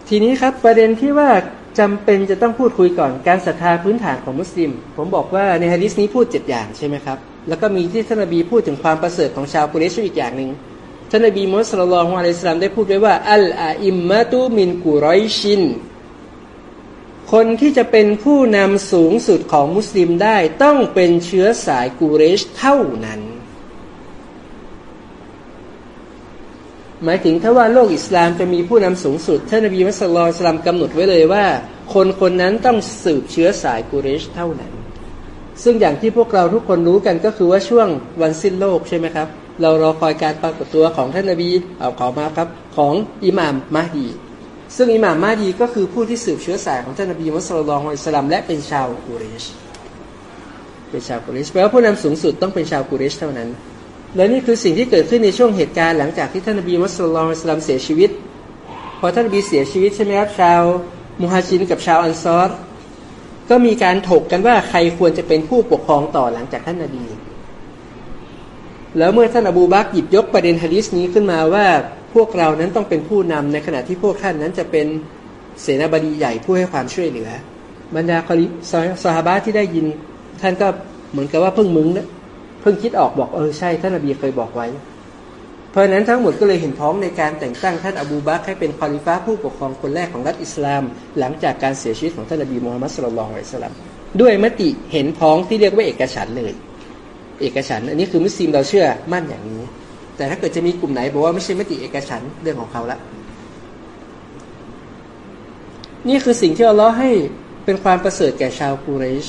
ทีนี้ครับประเด็นที่ว่าจำเป็นจะต้องพูดคุยก่อนการศรัทธาพื้นฐานของมุสลิม ผมบอกว่าในฮะดิษนี้พูดเจ็ดอย่างใช่ไหมครับ แล้วก็มีที่ท่านนบีพูดถึงความประเสริฐของชาวกุเรชอีกอย่างหนึ่งท่านนบีมุฮัมมัดสุลลัลฮวาอะลัยฮิสลามได้พูดไว้ว่า อัลอาอิมมะตุมินกุรอยชิน คนที่จะเป็นผู้นำสูงสุดของมุสลิมได้ต้องเป็นเชื้อสายกูเรชเท่านั้น หมายถึงถ้าว่าโลกอิสลามจะมีผู้นำสูงสุดท่านนบีมุสลิมสลามกำหนดไว้เลยว่า คนคนนั้นต้องสืบเชื้อสายกูเรชเท่านั้น ซึ่งอย่างที่พวกเราทุกคนรู้กันก็คือว่าช่วงวันสิ้นโลกใช่ไหมครับ เรารอคอยการปรากฏตัวของท่านนบีเอาขอมาครับของอิหม่ามมาดี ซึ่งอิหม่ามมาดีก็คือผู้ที่สืบเชื้อสายของท่านนบีมุสลิมอิสลามและเป็นชาวกุเรชเป็นชาวกุเรชแปลว่าผู้นำสูงสุดต้องเป็นชาวกุเรชเท่านั้น และนี่คือสิ่งที่เกิดขึ้นในช่วงเหตุการณ์หลังจากที่ท่านนบีมุสลิมสลามเสียชีวิต พอท่านนบีเสียชีวิตใช่ไหมครับชาวมุฮัจินกับชาวอันซอรก็มีการถกกันว่าใครควรจะเป็นผู้ปกครองต่อหลังจากท่านนบี แล้วเมื่อท่านอบูบักหยิบยกประเด็นฮะดิษนี้ขึ้นมาว่าพวกเรานั้นต้องเป็นผู้นำในขณะที่พวกท่านนั้นจะเป็นเสนาบดีใหญ่ผู้ให้ความช่วยเหลือ บรรดาคอลิซาฮาบะที่ได้ยินท่านก็เหมือนกับว่าเพิ่งมึงนะ เพิ่งคิดออกบอกเออใช่ท่านอบีเคยบอกไว้ เพราะฉะนั้นทั้งหมดก็เลยเห็นพ้องในการแต่งตั้งท่านอบูบักให้เป็นคอลิฟ้าผู้ปกครองคนแรกของรัฐอิสลาม หลังจากการเสียชีวิตของท่านนบีมูฮัมมัดสุลลัลของอิสลามด้วยมติเห็นพ้องที่เรียกว่าเอกฉันเลย เอกฉันอันนี้คือมุสลิมเราเชื่อมั่นอย่างนี้ แต่ถ้าเกิดจะมีกลุ่มไหนบอกว่าไม่ใช่มติเอกฉันเรื่องของเขาละนี่คือสิ่งที่อัลลอฮ์ให้เป็นความประเสริฐแก่ชาวกูเรช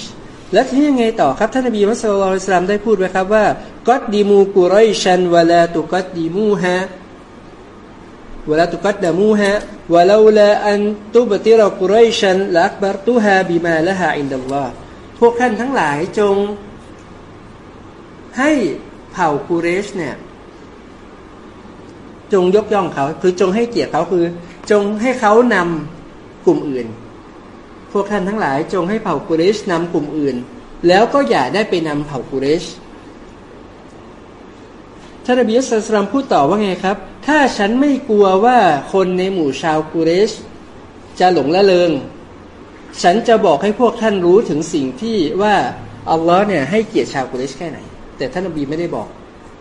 และที่ยังไงต่อครับท่านนบีมุสลิมอิสลามได้พูดไว้ครับว่าقدموا قريشا ولا تقدموها ولا تقدموها ولولا أن تبطر قريش لأخبرتها بما لها عند الله พวกท่านทั้งหลายจง ให้เผ่ากูเรชเนี่ย จงยกย่องเขา คือจงให้เกียรติเขาคือ จงให้เขานำกลุ่มอื่น พวกท่านทั้งหลายจงให้เผ่ากุเรชนำกลุ่มอื่น แล้วก็อย่าได้ไปนำเผ่ากุเรชท่านอบีอัสสลามพูดต่อว่าไงครับ ถ้าฉันไม่กลัวว่าคนในหมู่ชาวกุเรช จะหลงละเลงฉันจะบอกให้พวกท่านรู้ถึงสิ่งที่ว่าอัลลอฮ์เนี่ยให้เกียรติชาวกุเรชแค่ไหน แต่ท่านอบีไม่ได้บอก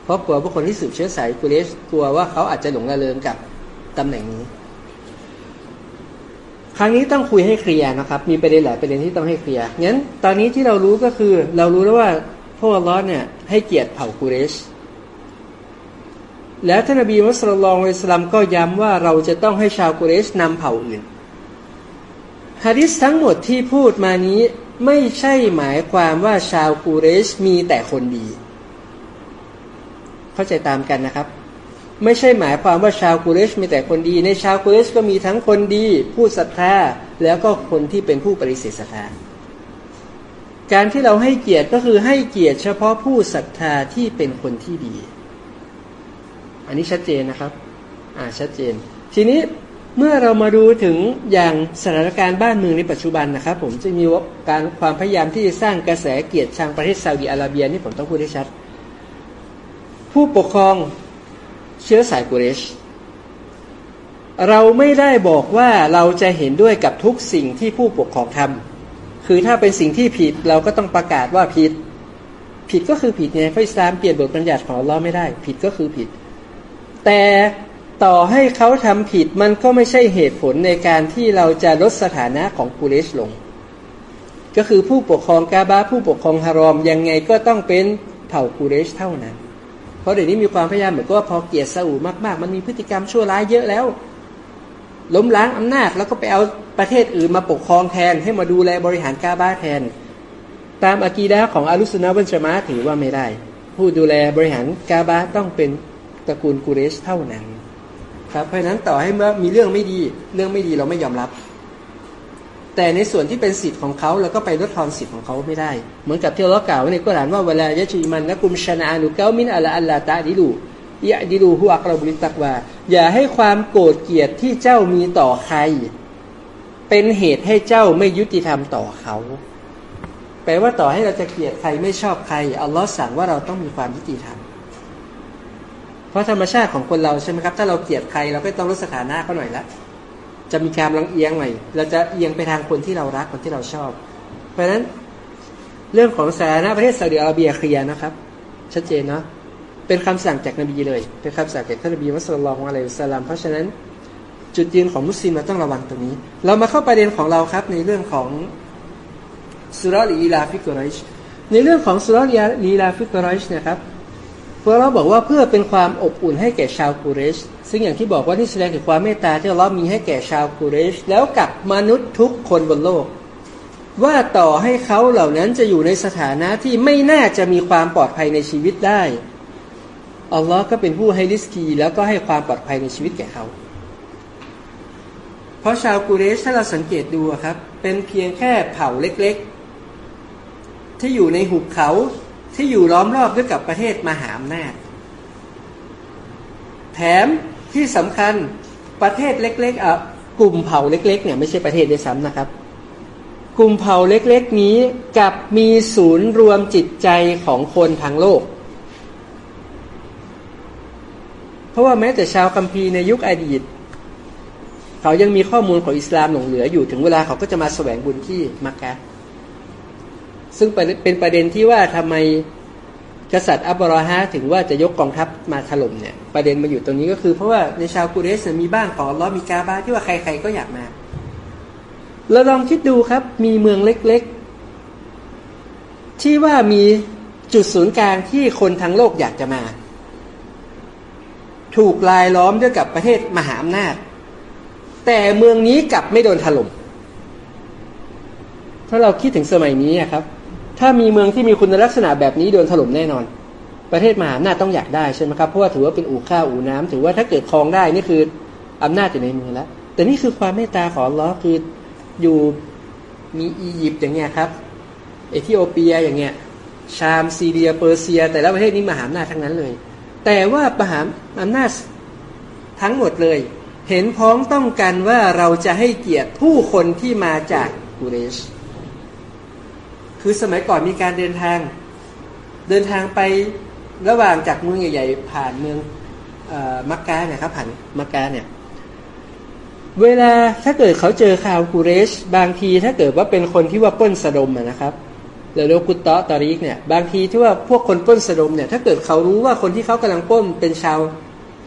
เพราะกลัวว่าคนที่สืบเชื้อสายกุเรชกลัวว่าเขาอาจจะหลงละเลงกับตำแหน่งนี้ ครั้งนี้ต้องคุยให้เคลียร์นะครับ มีประเด็นหลายประเด็นที่ต้องให้เคลียร์งั้นตอนนี้ที่เรารู้ก็คือ เรารู้แล้วว่าพวกอัลลอฮ์เนี่ยให้เกียรติเผ่ากุเรช แล้วท่านนบีมุสลิมอิสลามก็ย้ำว่าเราจะต้องให้ชาวกุเรชนำเผ่าอื่นฮะดิษทั้งหมดที่พูดมานี้ไม่ใช่หมายความว่าชาวกูเรชมีแต่คนดี เข้าใจตามกันนะครับ ไม่ใช่หมายความว่าชาวกูเรชมีแต่คนดี ในชาวกูเรชก็มีทั้งคนดี ผู้ศรัทธาแล้วก็คนที่เป็นผู้ปฏิเสธศรัทธาการที่เราให้เกียรติก็คือให้เกียรติเฉพาะผู้ศรัทธาที่เป็นคนที่ดี อันนี้ชัดเจนนะครับ อ่าชัดเจน ทีนี้เมื่อเรามาดูถึงอย่างสถานการณ์บ้านเมืองในปัจจุบันนะครับ ผมจะมีการความพยายามที่จะสร้างกระแสเกียรติชังประเทศซาอุดิอาระเบียนี่ผมต้องพูดให้ชัด ผู้ปกครอง เชื้อสายกุเรช เราไม่ได้บอกว่าเราจะเห็นด้วยกับทุกสิ่งที่ผู้ปกครองทำคือถ้าเป็นสิ่งที่ผิดเราก็ต้องประกาศว่าผิด ผิดก็คือผิดไงพระอิสลามเปลี่ยนบทบัญญัติของเราไม่ได้ ผิดก็คือผิด แต่ต่อให้เขาทำผิดมันก็ไม่ใช่เหตุผลในการที่เราจะลดสถานะของกุเรชลง ก็คือผู้ปกครองกาบาผู้ปกครองฮารอมยังไงก็ต้องเป็นเผ่ากุเรชเท่านั้น ราะเดี๋ยวนี้มีความพยายามเหมือนกับว่าพอเกียรติซาอุมากๆ มันมีพฤติกรรมชั่วร้ายเยอะแล้ว ล้มล้างอำนาจแล้วก็ไปเอาประเทศอื่นมาปกครองแทนให้มาดูแลบริหารกาบาแทน ตามอากีดะของอาลุสนนะบัญชมาถือว่าไม่ได้ ผู้ดูแลบริหารกาบาต้องเป็นตระกูลกุเรชเท่านั้นครับเพราะนั้นต่อให้เมื่อมีเรื่องไม่ดี เรื่องไม่ดีเราไม่ยอมรับ แต่ในส่วนที่เป็นสิทธิ์ของเขาเราก็ไปลดทอนสิทธิ์ของเขาไม่ได้ เหมือนกับที่เรากล่าวในกุรอานว่าเวลายะชีมันนะกุมชนะนุเกามินอัลอัลลาตาดิลูยะดิลูฮุอักรบุลิตักว่าอย่าให้ความโกรธเกลียดที่เจ้ามีต่อใคร เป็นเหตุให้เจ้าไม่ยุติธรรมต่อเขา แปลว่าต่อให้เราจะเกลียดใครไม่ชอบใครอัลลอฮ์สั่งว่าเราต้องมีความยุติธรรมเพราะธรรมชาติของคนเราใช่ไหมครับ ถ้าเราเกลียดใครเราก็ต้องลดสถานะเขาหน่อยละ จะมีการลังเอียงหน่อยเราจะเอียงไปทางคนที่เรารักคนที่เราชอบ เพราะฉะนั้นเรื่องของสถานะประเทศซาอุดิอาระเบียเคลียร์นะครับ ชัดเจนเนาะเป็นคำสั่งจากนบีเลย เป็นคำสั่งจากท่านนบีมุสลิมของอะลัยฮิสลามเพราะฉะนั้นจุดยืนของมุสลิมเราต้องระวังตรงนี้ เรามาเข้าประเด็นของเราครับในเรื่องของซูเราะฮ์ لإيلاف قريش ในเรื่องของซูเราะฮ์ لإيلاف قريش เนี่ยครับ พระองค์อัลลอฮ์บอกว่าเพื่อเป็นความอบอุ่นให้แก่ชาวกุเรช ซึ่งอย่างที่บอกว่านี่แสดงถึงความเมตตาที่เรามีให้แก่ชาวกุเรช แล้วกับมนุษย์ทุกคนบนโลก ว่าต่อให้เขาเหล่านั้นจะอยู่ในสถานะที่ไม่น่าจะมีความปลอดภัยในชีวิตได้อัลลอฮ์ก็เป็นผู้ให้ริสกี แล้วก็ให้ความปลอดภัยในชีวิตแก่เขา เพราะชาวกุเรชถ้าเราสังเกตดูครับ เป็นเพียงแค่เผ่าเล็ก ๆ ที่อยู่ในหุบเขา ที่อยู่ล้อมรอบด้วยกับประเทศมหาอำนาจ แถมที่สำคัญประเทศเล็กๆอะกลุ่มเผ่าเล็ก ๆ เนี่ยไม่ใช่ประเทศด้วยซ้ำนะครับ กลุ่มเผ่าเล็ก ๆ นี้กับมีศูนย์รวมจิตใจของคนทั้งโลก เพราะว่าแม้แต่ชาวคัมภีร์ในยุคอดีต เขายังมีข้อมูลของอิสลามหลงเหลืออยู่ถึงเวลาเขาก็จะมาแสวงบุญที่มักกะ ซึ่งเป็นประเด็นที่ว่าทำไมกษัตริย์อับราฮะถึงว่าจะยกกองทัพมาถล่มเนี่ยประเด็นมาอยู่ตรงนี้ก็คือเพราะว่าในชาวกุเรสมีบ้านของล้อมีกาบาที่ว่าใครๆก็อยากมาเราลองคิดดูครับ มีเมืองเล็กๆ ที่ว่ามีจุดศูนย์กลางที่คนทั้งโลกอยากจะมา ถูกลายล้อมด้วยกับประเทศมหาอำนาจ แต่เมืองนี้กลับไม่โดนถล่มถ้าเราคิดถึงสมัยนี้ครับ ถ้ามีเมืองที่มีคุณลักษณะแบบนี้โดนถล่มแน่นอน ประเทศมหาอำนาจต้องอยากได้ใช่ไหมครับเพราะว่าถือว่าเป็นอู่ข้าวอู่น้ำถือว่าถ้าเกิดครองได้นี่คืออำนาจอยู่ในมือแล้วแต่นี่คือความเมตตาของลอคืออยู่มีอียิปต์อย่างเงี้ยครับ เอธิโอเปียอย่างเงี้ยชามซีเรียเปอร์เซีย แต่ละประเทศนี้มหาอำนาจทั้งนั้นเลย แต่ว่าประหาอำนาจทั้งหมดเลย เห็นพ้องต้องกันว่าเราจะให้เกียรติผู้คนที่มาจากกุเรช คือสมัยก่อนมีการเดินทาง เดินทางไประหว่างจากเมืองใหญ่ ๆ ผ่านเมืองอมักกะเนี่ยครับผ่านมักกะเนี่ยเวลาถ้าเกิดเขาเจอข่าวกุเรช บางทีถ้าเกิดว่าเป็นคนที่ว่าป้นสะดมนะครับเรเรียกกุตตะตาริกเนี่ยบางทีที่ว่าพวกคนป้นสะดมเนี่ยถ้าเกิดเขารู้ว่าคนที่เขากำลังป้นเป็นชาว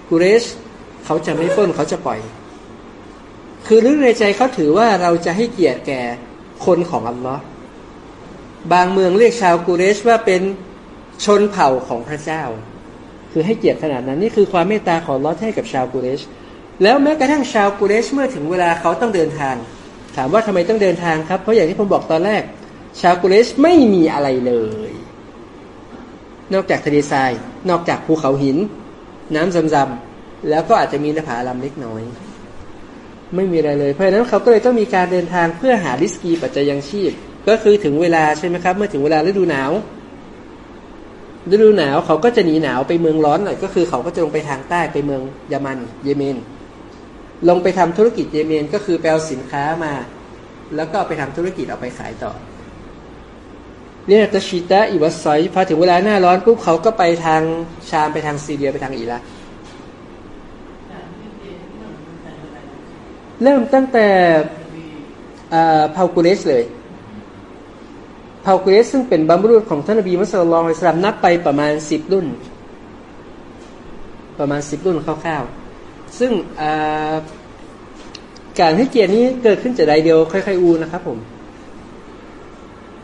กุเรช เขาจะไม่ป้นเขาจะปล่อย คือนึกในใจเขาถือว่าเราจะให้เกียรติแก่คนของอัลลอฮ์ บางเมืองเรียกชาวกุเรชว่าเป็นชนเผ่าของพระเจ้า คือให้เกียรติขนาดนั้นนี่คือความเมตตาของลอให้กับชาวกุเรช แล้วแม้กระทั่งชาวกุเรชเมื่อถึงเวลาเขาต้องเดินทาง ถามว่าทำไมต้องเดินทางครับ เพราะอย่างที่ผมบอกตอนแรก ชาวกุเรชไม่มีอะไรเลย นอกจากทะเลทราย นอกจากภูเขาหิน น้ำซำๆแล้วก็อาจจะมีหนภาผาลำเล็กน้อย ไม่มีอะไรเลย เพราะฉะนั้นเขาก็เลยต้องมีการเดินทางเพื่อหาลิสกีปัจจัยยังชีพ ก็คือถึงเวลาใช่ไหมครับ เมื่อถึงเวลาฤดูหนาว ฤดูหนาวเขาก็จะหนีหนาวไปเมืองร้อนหน่อยก็คือเขาก็จะลงไปทางใต้ไปเมืองยามัน เยเมน ลงไปทำธุรกิจเยเมนก็คือแปลสินค้ามา แล้วก็ไปทำธุรกิจเอาไปขายต่อ เนี่ยตะชิตะอิวัสไซพอถึงเวลาหน้าร้อนปุ๊บเขาก็ไปทางชามไปทางซีเรียไปทางอิรักเริ่มตั้งแต่เผ่ากุเรสเลย เผ่ากุเรสซึ่งเป็นบัมบุรุษของท่านนบีมุสลิมอิสลามนับไปประมาณสิบรุ่น ประมาณสิบรุ่นคร่าวๆ ซึ่งการให้เกียรตินี้เกิดขึ้นจากใดเดียวค่อยๆอูนะครับผม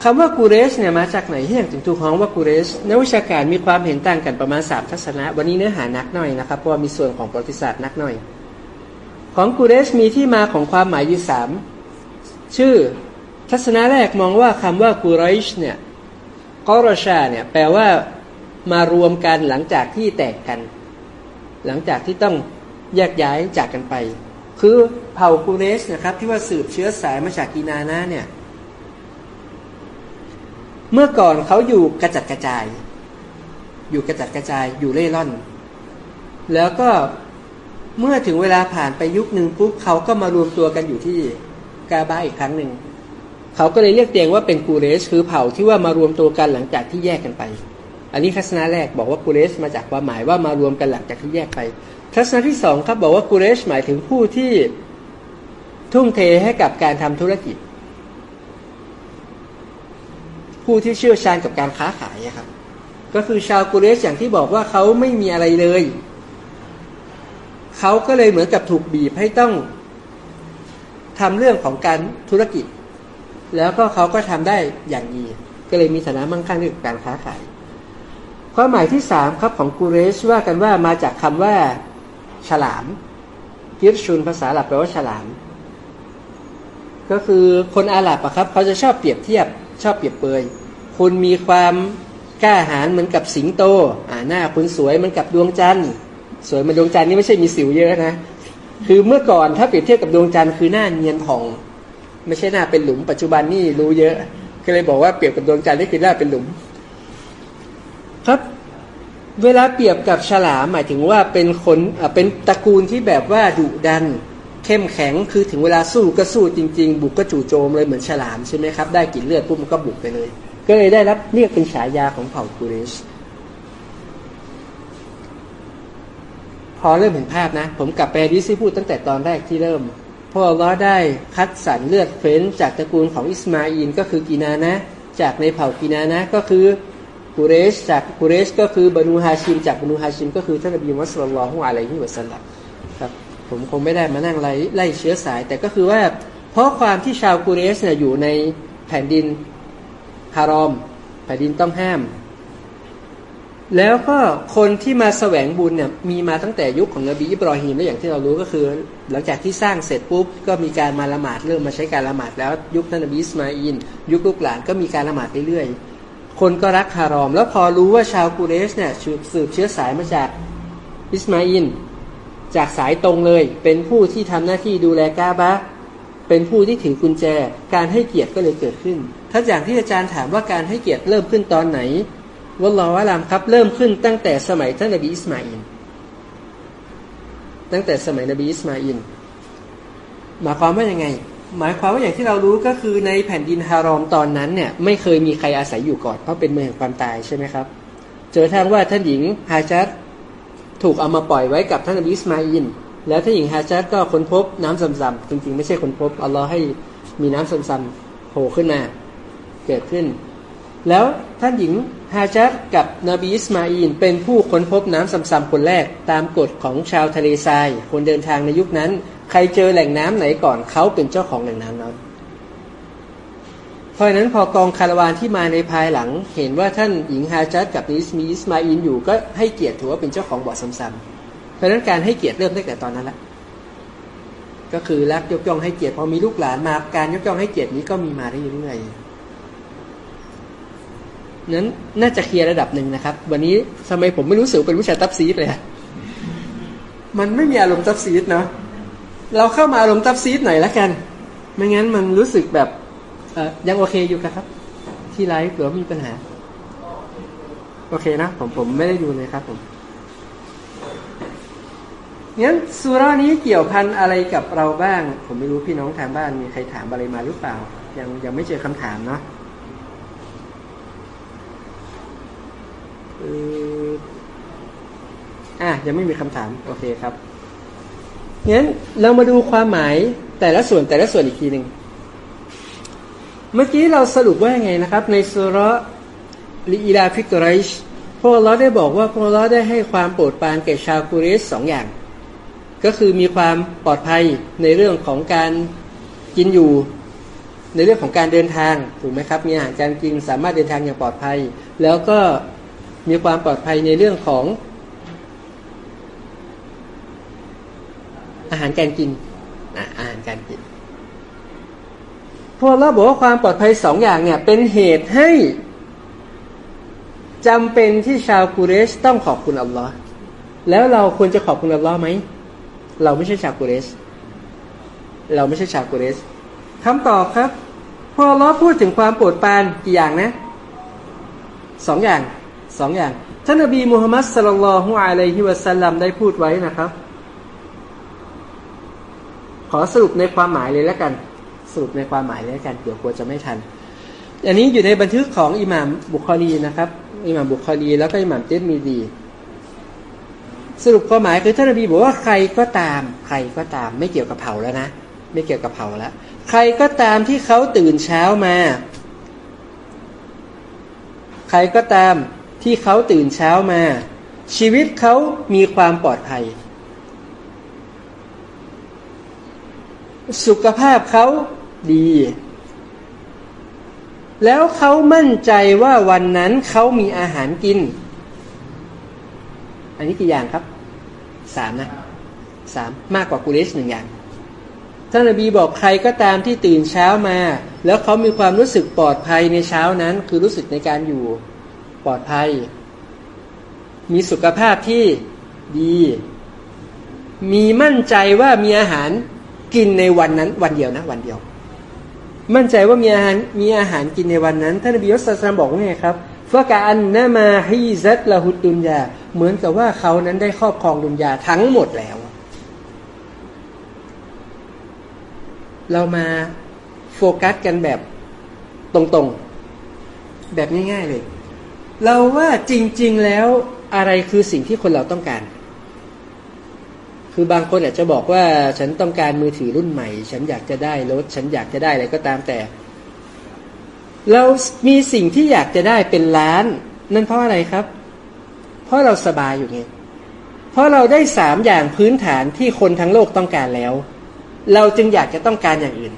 คำว่ากูเรชเนี่ยมาจากไหนที่อย่างถึงถูกฮ้องว่ากูเรชนักวิชาการมีความเห็นต่างกันประมาณสามทัศนะ วันนี้เนื้อหานักหน่อยนะครับเพราะว่ามีส่วนของประวัติศาสตร์นักหน่อย ของกูเรชมีที่มาของความหมายอยู่สามชื่อ ทัศนะแรกมองว่าคำว่ากูเรชเนี่ยกอรชาเนี่ยแปลว่ามารวมกันหลังจากที่แตกกัน หลังจากที่ต้องแยกย้ายจากกันไป คือเผ่ากูเรชนะครับ ที่ว่าสืบเชื้อสายมาจากกีนานะเนี่ย เมื่อก่อนเขาอยู่กระจัดกระจาย อยู่กระจัดกระจายอยู่เล่ร่อน แล้วก็เมื่อถึงเวลาผ่านไปยุคหนึ่งปุ๊บเขาก็มารวมตัวกันอยู่ที่กาบาอีกครั้งหนึ่ง เขาก็เลยเรียกเตียงว่าเป็นกูเรส คือเผ่าที่ว่ามารวมตัวกันหลังจากที่แยกกันไป อันนี้ทัศนะแรกบอกว่ากูเรส มาจากความหมายว่ามารวมกันหลังจากที่แยกไป ทัศนะที่สองครับบอกว่ากูเรส หมายถึงผู้ที่ทุ่มเทให้กับการทำธุรกิจ ผู้ที่เชี่ยวชาญกับการค้าขายครับ ก็คือชาวกุเรชอย่างที่บอกว่าเขาไม่มีอะไรเลยเขาก็เลยเหมือนกับถูกบีบให้ต้องทำเรื่องของการธุรกิจ แล้วก็เขาก็ทำได้อย่างดี ก็เลยมีฐานะมั่งคั่งเรื่องการค้าขาย ความหมายที่สามครับของกุเรชว่ากันว่ามาจากคำว่า ฉลามกิรชุนภาษาหลับแปลว่าฉลาม ก็คือคนอาหรับอะครับเขาจะชอบเปรียบเทียบ ชอบเปรียบเปยคุณมีความกล้าหาญเหมือนกับสิงโต อ่าหน้าคุณสวยเหมือนกับดวงจันทร์ สวยเหมือนดวงจันทร์นี่ไม่ใช่มีสิวเยอะนะ คือเมื่อก่อนถ้าเปรียบเทียบกับดวงจันทร์คือหน้าเนียนผ่อง ไม่ใช่หน้าเป็นหลุมปัจจุบันนี่รู้เยอะ ก็เลยบอกว่าเปรียบกับดวงจันทร์นี่คือหน้าเป็นหลุม ครับ เวลาเปรียบกับฉลามหมายถึงว่าเป็นคนเป็นตระกูลที่แบบว่าดุดัน เข้มแข็งคือถึงเวลาสู้ก็สู้จริง ๆ บุกก็จู่โจมเลยเหมือนฉลามใช่ไหมครับ ได้กลิ่นเลือดปุ๊บมันก็บุกไปเลย ก็เลยได้รับเรียกเป็นฉายาของเผ่ากุเรชพอเริ่มเห็นภาพนะ ผมกลับไปดิซี่พูดตั้งแต่ตอนแรกที่เริ่ม พวกเราได้คัดสรรเลือดเฟ้นจากตระกูลของอิสมาอินก็คือกีนานะ จากในเผ่ากีนานะก็คือกุเรชจากกุเรชก็คือบรรนูฮาชิม จากบรรนูฮาชิม ก็คือท่านนบีมุสลิมฮุอะลัยฮิวะสัลลัมครับผมคงไม่ได้มานั่งไล่ไล่เชื้อสาย แต่ก็คือว่า เพราะความที่ชาวกุเรชเนี่ยอยู่ในแผ่นดินฮารอม แผ่นดินต้องห้าม แล้วก็คนที่มาแสวงบุญเนี่ยมีมาตั้งแต่ยุคของนบีอิบรอฮีมและอย่างที่เรารู้ก็คือ หลังจากที่สร้างเสร็จปุ๊บก็มีการมาละหมาดเริ่มมาใช้การละหมาดแล้วยุคท่านนบีอิสมาอินยุคลูกหลานก็มีการละหมาดเรื่อยๆคนก็รักฮารอม แล้วพอรู้ว่าชาวกุเรชเนี่ยสืบเชื้อสายมาจากอิสมาอินจากสายตรงเลย เป็นผู้ที่ทำหน้าที่ดูแลกาบะเป็นผู้ที่ถือกุญแจ การให้เกียรติก็เลยเกิดขึ้น ถ้าอย่างที่อาจารย์ถามว่าการให้เกียรติเริ่มขึ้นตอนไหน วัลลอฮฺวะลามครับ เริ่มขึ้นตั้งแต่สมัยท่านนบีอิสมาอินตั้งแต่สมัยนบีอิสมาอินหมายความว่ายังไง หมายความว่าอย่างที่เรารู้ก็คือในแผ่นดินฮารอมตอนนั้นเนี่ยไม่เคยมีใครอาศัยอยู่ก่อน เพราะเป็นเมืองแห่งความตายใช่ไหมครับ เจอทางว่าท่านหญิงฮาจัดถูกเอามาปล่อยไว้กับท่านนบีอิสมาอินแล้วท่านหญิงฮาจัดก็ค้นพบน้ำซัมๆจริงๆ ไม่ใช่ค้นพบอัลลอฮ์ให้มีน้ำซัมๆโผล่ขึ้นมา เกิดขึ้น แล้วท่านหญิงฮาจัดกับนบีอิสมาอินเป็นผู้ค้นพบน้ำซัมๆคนแรกตามกฎของชาวทะเลทราย คนเดินทางในยุคนั้น ใครเจอแหล่งน้ำไหนก่อนเขาเป็นเจ้าของแหล่งน้ำนั้นเพราะนั้นพอกองคาราวานที่มาในภายหลัง เห็นว่าท่านหญิงฮาจัดกับนิสมีอิสมาอินอยู่ก็ให้เกียรติถือว่าเป็นเจ้าของบ่อซ้ำๆเพราะนั้นการให้เกียรติเริ่มตั้งแต่ตอนนั้นละก็คือรักยกย่องให้เกียรติพอมีลูกหลานมาการยกย่องให้เกียรตินี้ก็มีมาเรื่อยๆ นั้นน่าจะเคลียร์ระดับหนึ่งนะครับ วันนี้ทำไมผมไม่รู้สึกเป็นวิชาตับซีดเลยมันไม่มีอารมณ์ตับซีดเนาะเราเข้ามาอารมณ์ตับซีดหน่อยละกัน ไม่งั้นมันรู้สึกแบบยังโอเคอยู่ครับ ที่ไลฟ์หรือมีปัญหา โอเคนะผมผมไม่ได้ดูเลยครับผมงั้นสุรานี้เกี่ยวพันอะไรกับเราบ้าง ผมไม่รู้พี่น้องทางบ้านมีใครถามอะไรมาหรือเปล่า ยังยังไม่เจอคำถามเนาะเออ อะยังไม่มีคำถาม โอเคครับงั้นเรามาดูความหมายแต่ละส่วนแต่ละส่วนอีกทีหนึ่งเมื่อกี้เราสรุปว่าไงนะครับ ในซูเราะฮ์ لإيلاف قريش พระองค์อัลลอฮ์ได้บอกว่าพระองค์อัลลอฮ์ได้ให้ความโปรดปรานแก่ชาวกุเรชสองอย่าง ก็คือมีความปลอดภัยในเรื่องของการกินอยู่ในเรื่องของการเดินทางถูกไหมครับมีอาหารการกินสามารถเดินทางอย่างปลอดภัย แล้วก็ มีความปลอดภัยในเรื่องของ อาหารการกินอาหารการกินพวกเราบอกว่าความปลอดภัยสองอย่างเนี่ย เป็นเหตุให้จำเป็นที่ชาวกุเรชต้องขอบคุณอัลลอฮ์แล้วเราควรจะขอบคุณอัลลอฮ์ไหม เราไม่ใช่ชาวกุเรช เราไม่ใช่ชาวกุเรชคำตอบครับพออัลลอฮ์พูดถึงความโปรดปรานกี่อย่างนะสองอย่าง สองอย่าง ท่านนบีมูฮัมมัดสลลัลลอฮุอะลัยฮิวะสัลลัมได้พูดไว้นะครับ ขอสรุปในความหมายเลยแล้วกัน สรุปในความหมายเลยแล้วกัน เดี๋ยวกลัวจะไม่ทัน อันนี้อยู่ในบันทึกของอิหม่ามบุคอรีนะครับอิหม่ามบุคอรีแล้วก็อิหม่ามเจดมีดี สรุปความหมายคือท่านนบีบอกว่าใครก็ตาม ใครก็ตาม ไม่เกี่ยวกับเผาแล้วนะ ไม่เกี่ยวกับเผาแล้ว ใครก็ตามที่เขาตื่นเช้ามาใครก็ตาม ที่เขาตื่นเช้ามา ชีวิตเขามีความปลอดภัย สุขภาพเขาดี แล้วเขามั่นใจว่าวันนั้นเขามีอาหารกิน อันนี้กี่อย่างครับสามนะสามมากกว่ากุเรชหนึ่งอย่างท่านนบีบอกใครก็ตามที่ตื่นเช้ามา แล้วเขามีความรู้สึกปลอดภัยในเช้านั้น คือรู้สึกในการอยู่ ปลอดภัย มีสุขภาพที่ดี มีมั่นใจว่ามีอาหารกินในวันนั้นวันเดียวนะ วันเดียว มั่นใจว่ามีอาหารมีอาหารกินในวันนั้นท่านนบีอัสลามบอกว่าไงครับฟะกะอันนามาฮิซัตละหุดดุนยาเหมือนกับว่าเขานั้นได้ครอบครองดุนยาทั้งหมดแล้ว เรามาโฟกัสกันแบบตรงๆ แบบง่ายๆเลย เราว่าจริง ๆแล้วอะไรคือสิ่งที่คนเราต้องการ คือบางคนอาจจะบอกว่าฉันต้องการมือถือรุ่นใหม่ ฉันอยากจะได้รถ ฉันอยากจะได้อะไรก็ตามแต่ เรามีสิ่งที่อยากจะได้เป็นล้าน นั่นเพราะอะไรครับ เพราะเราสบายอยู่ไงเพราะเราได้สามอย่างพื้นฐานที่คนทั้งโลกต้องการแล้ว เราจึงอยากจะต้องการอย่างอื่น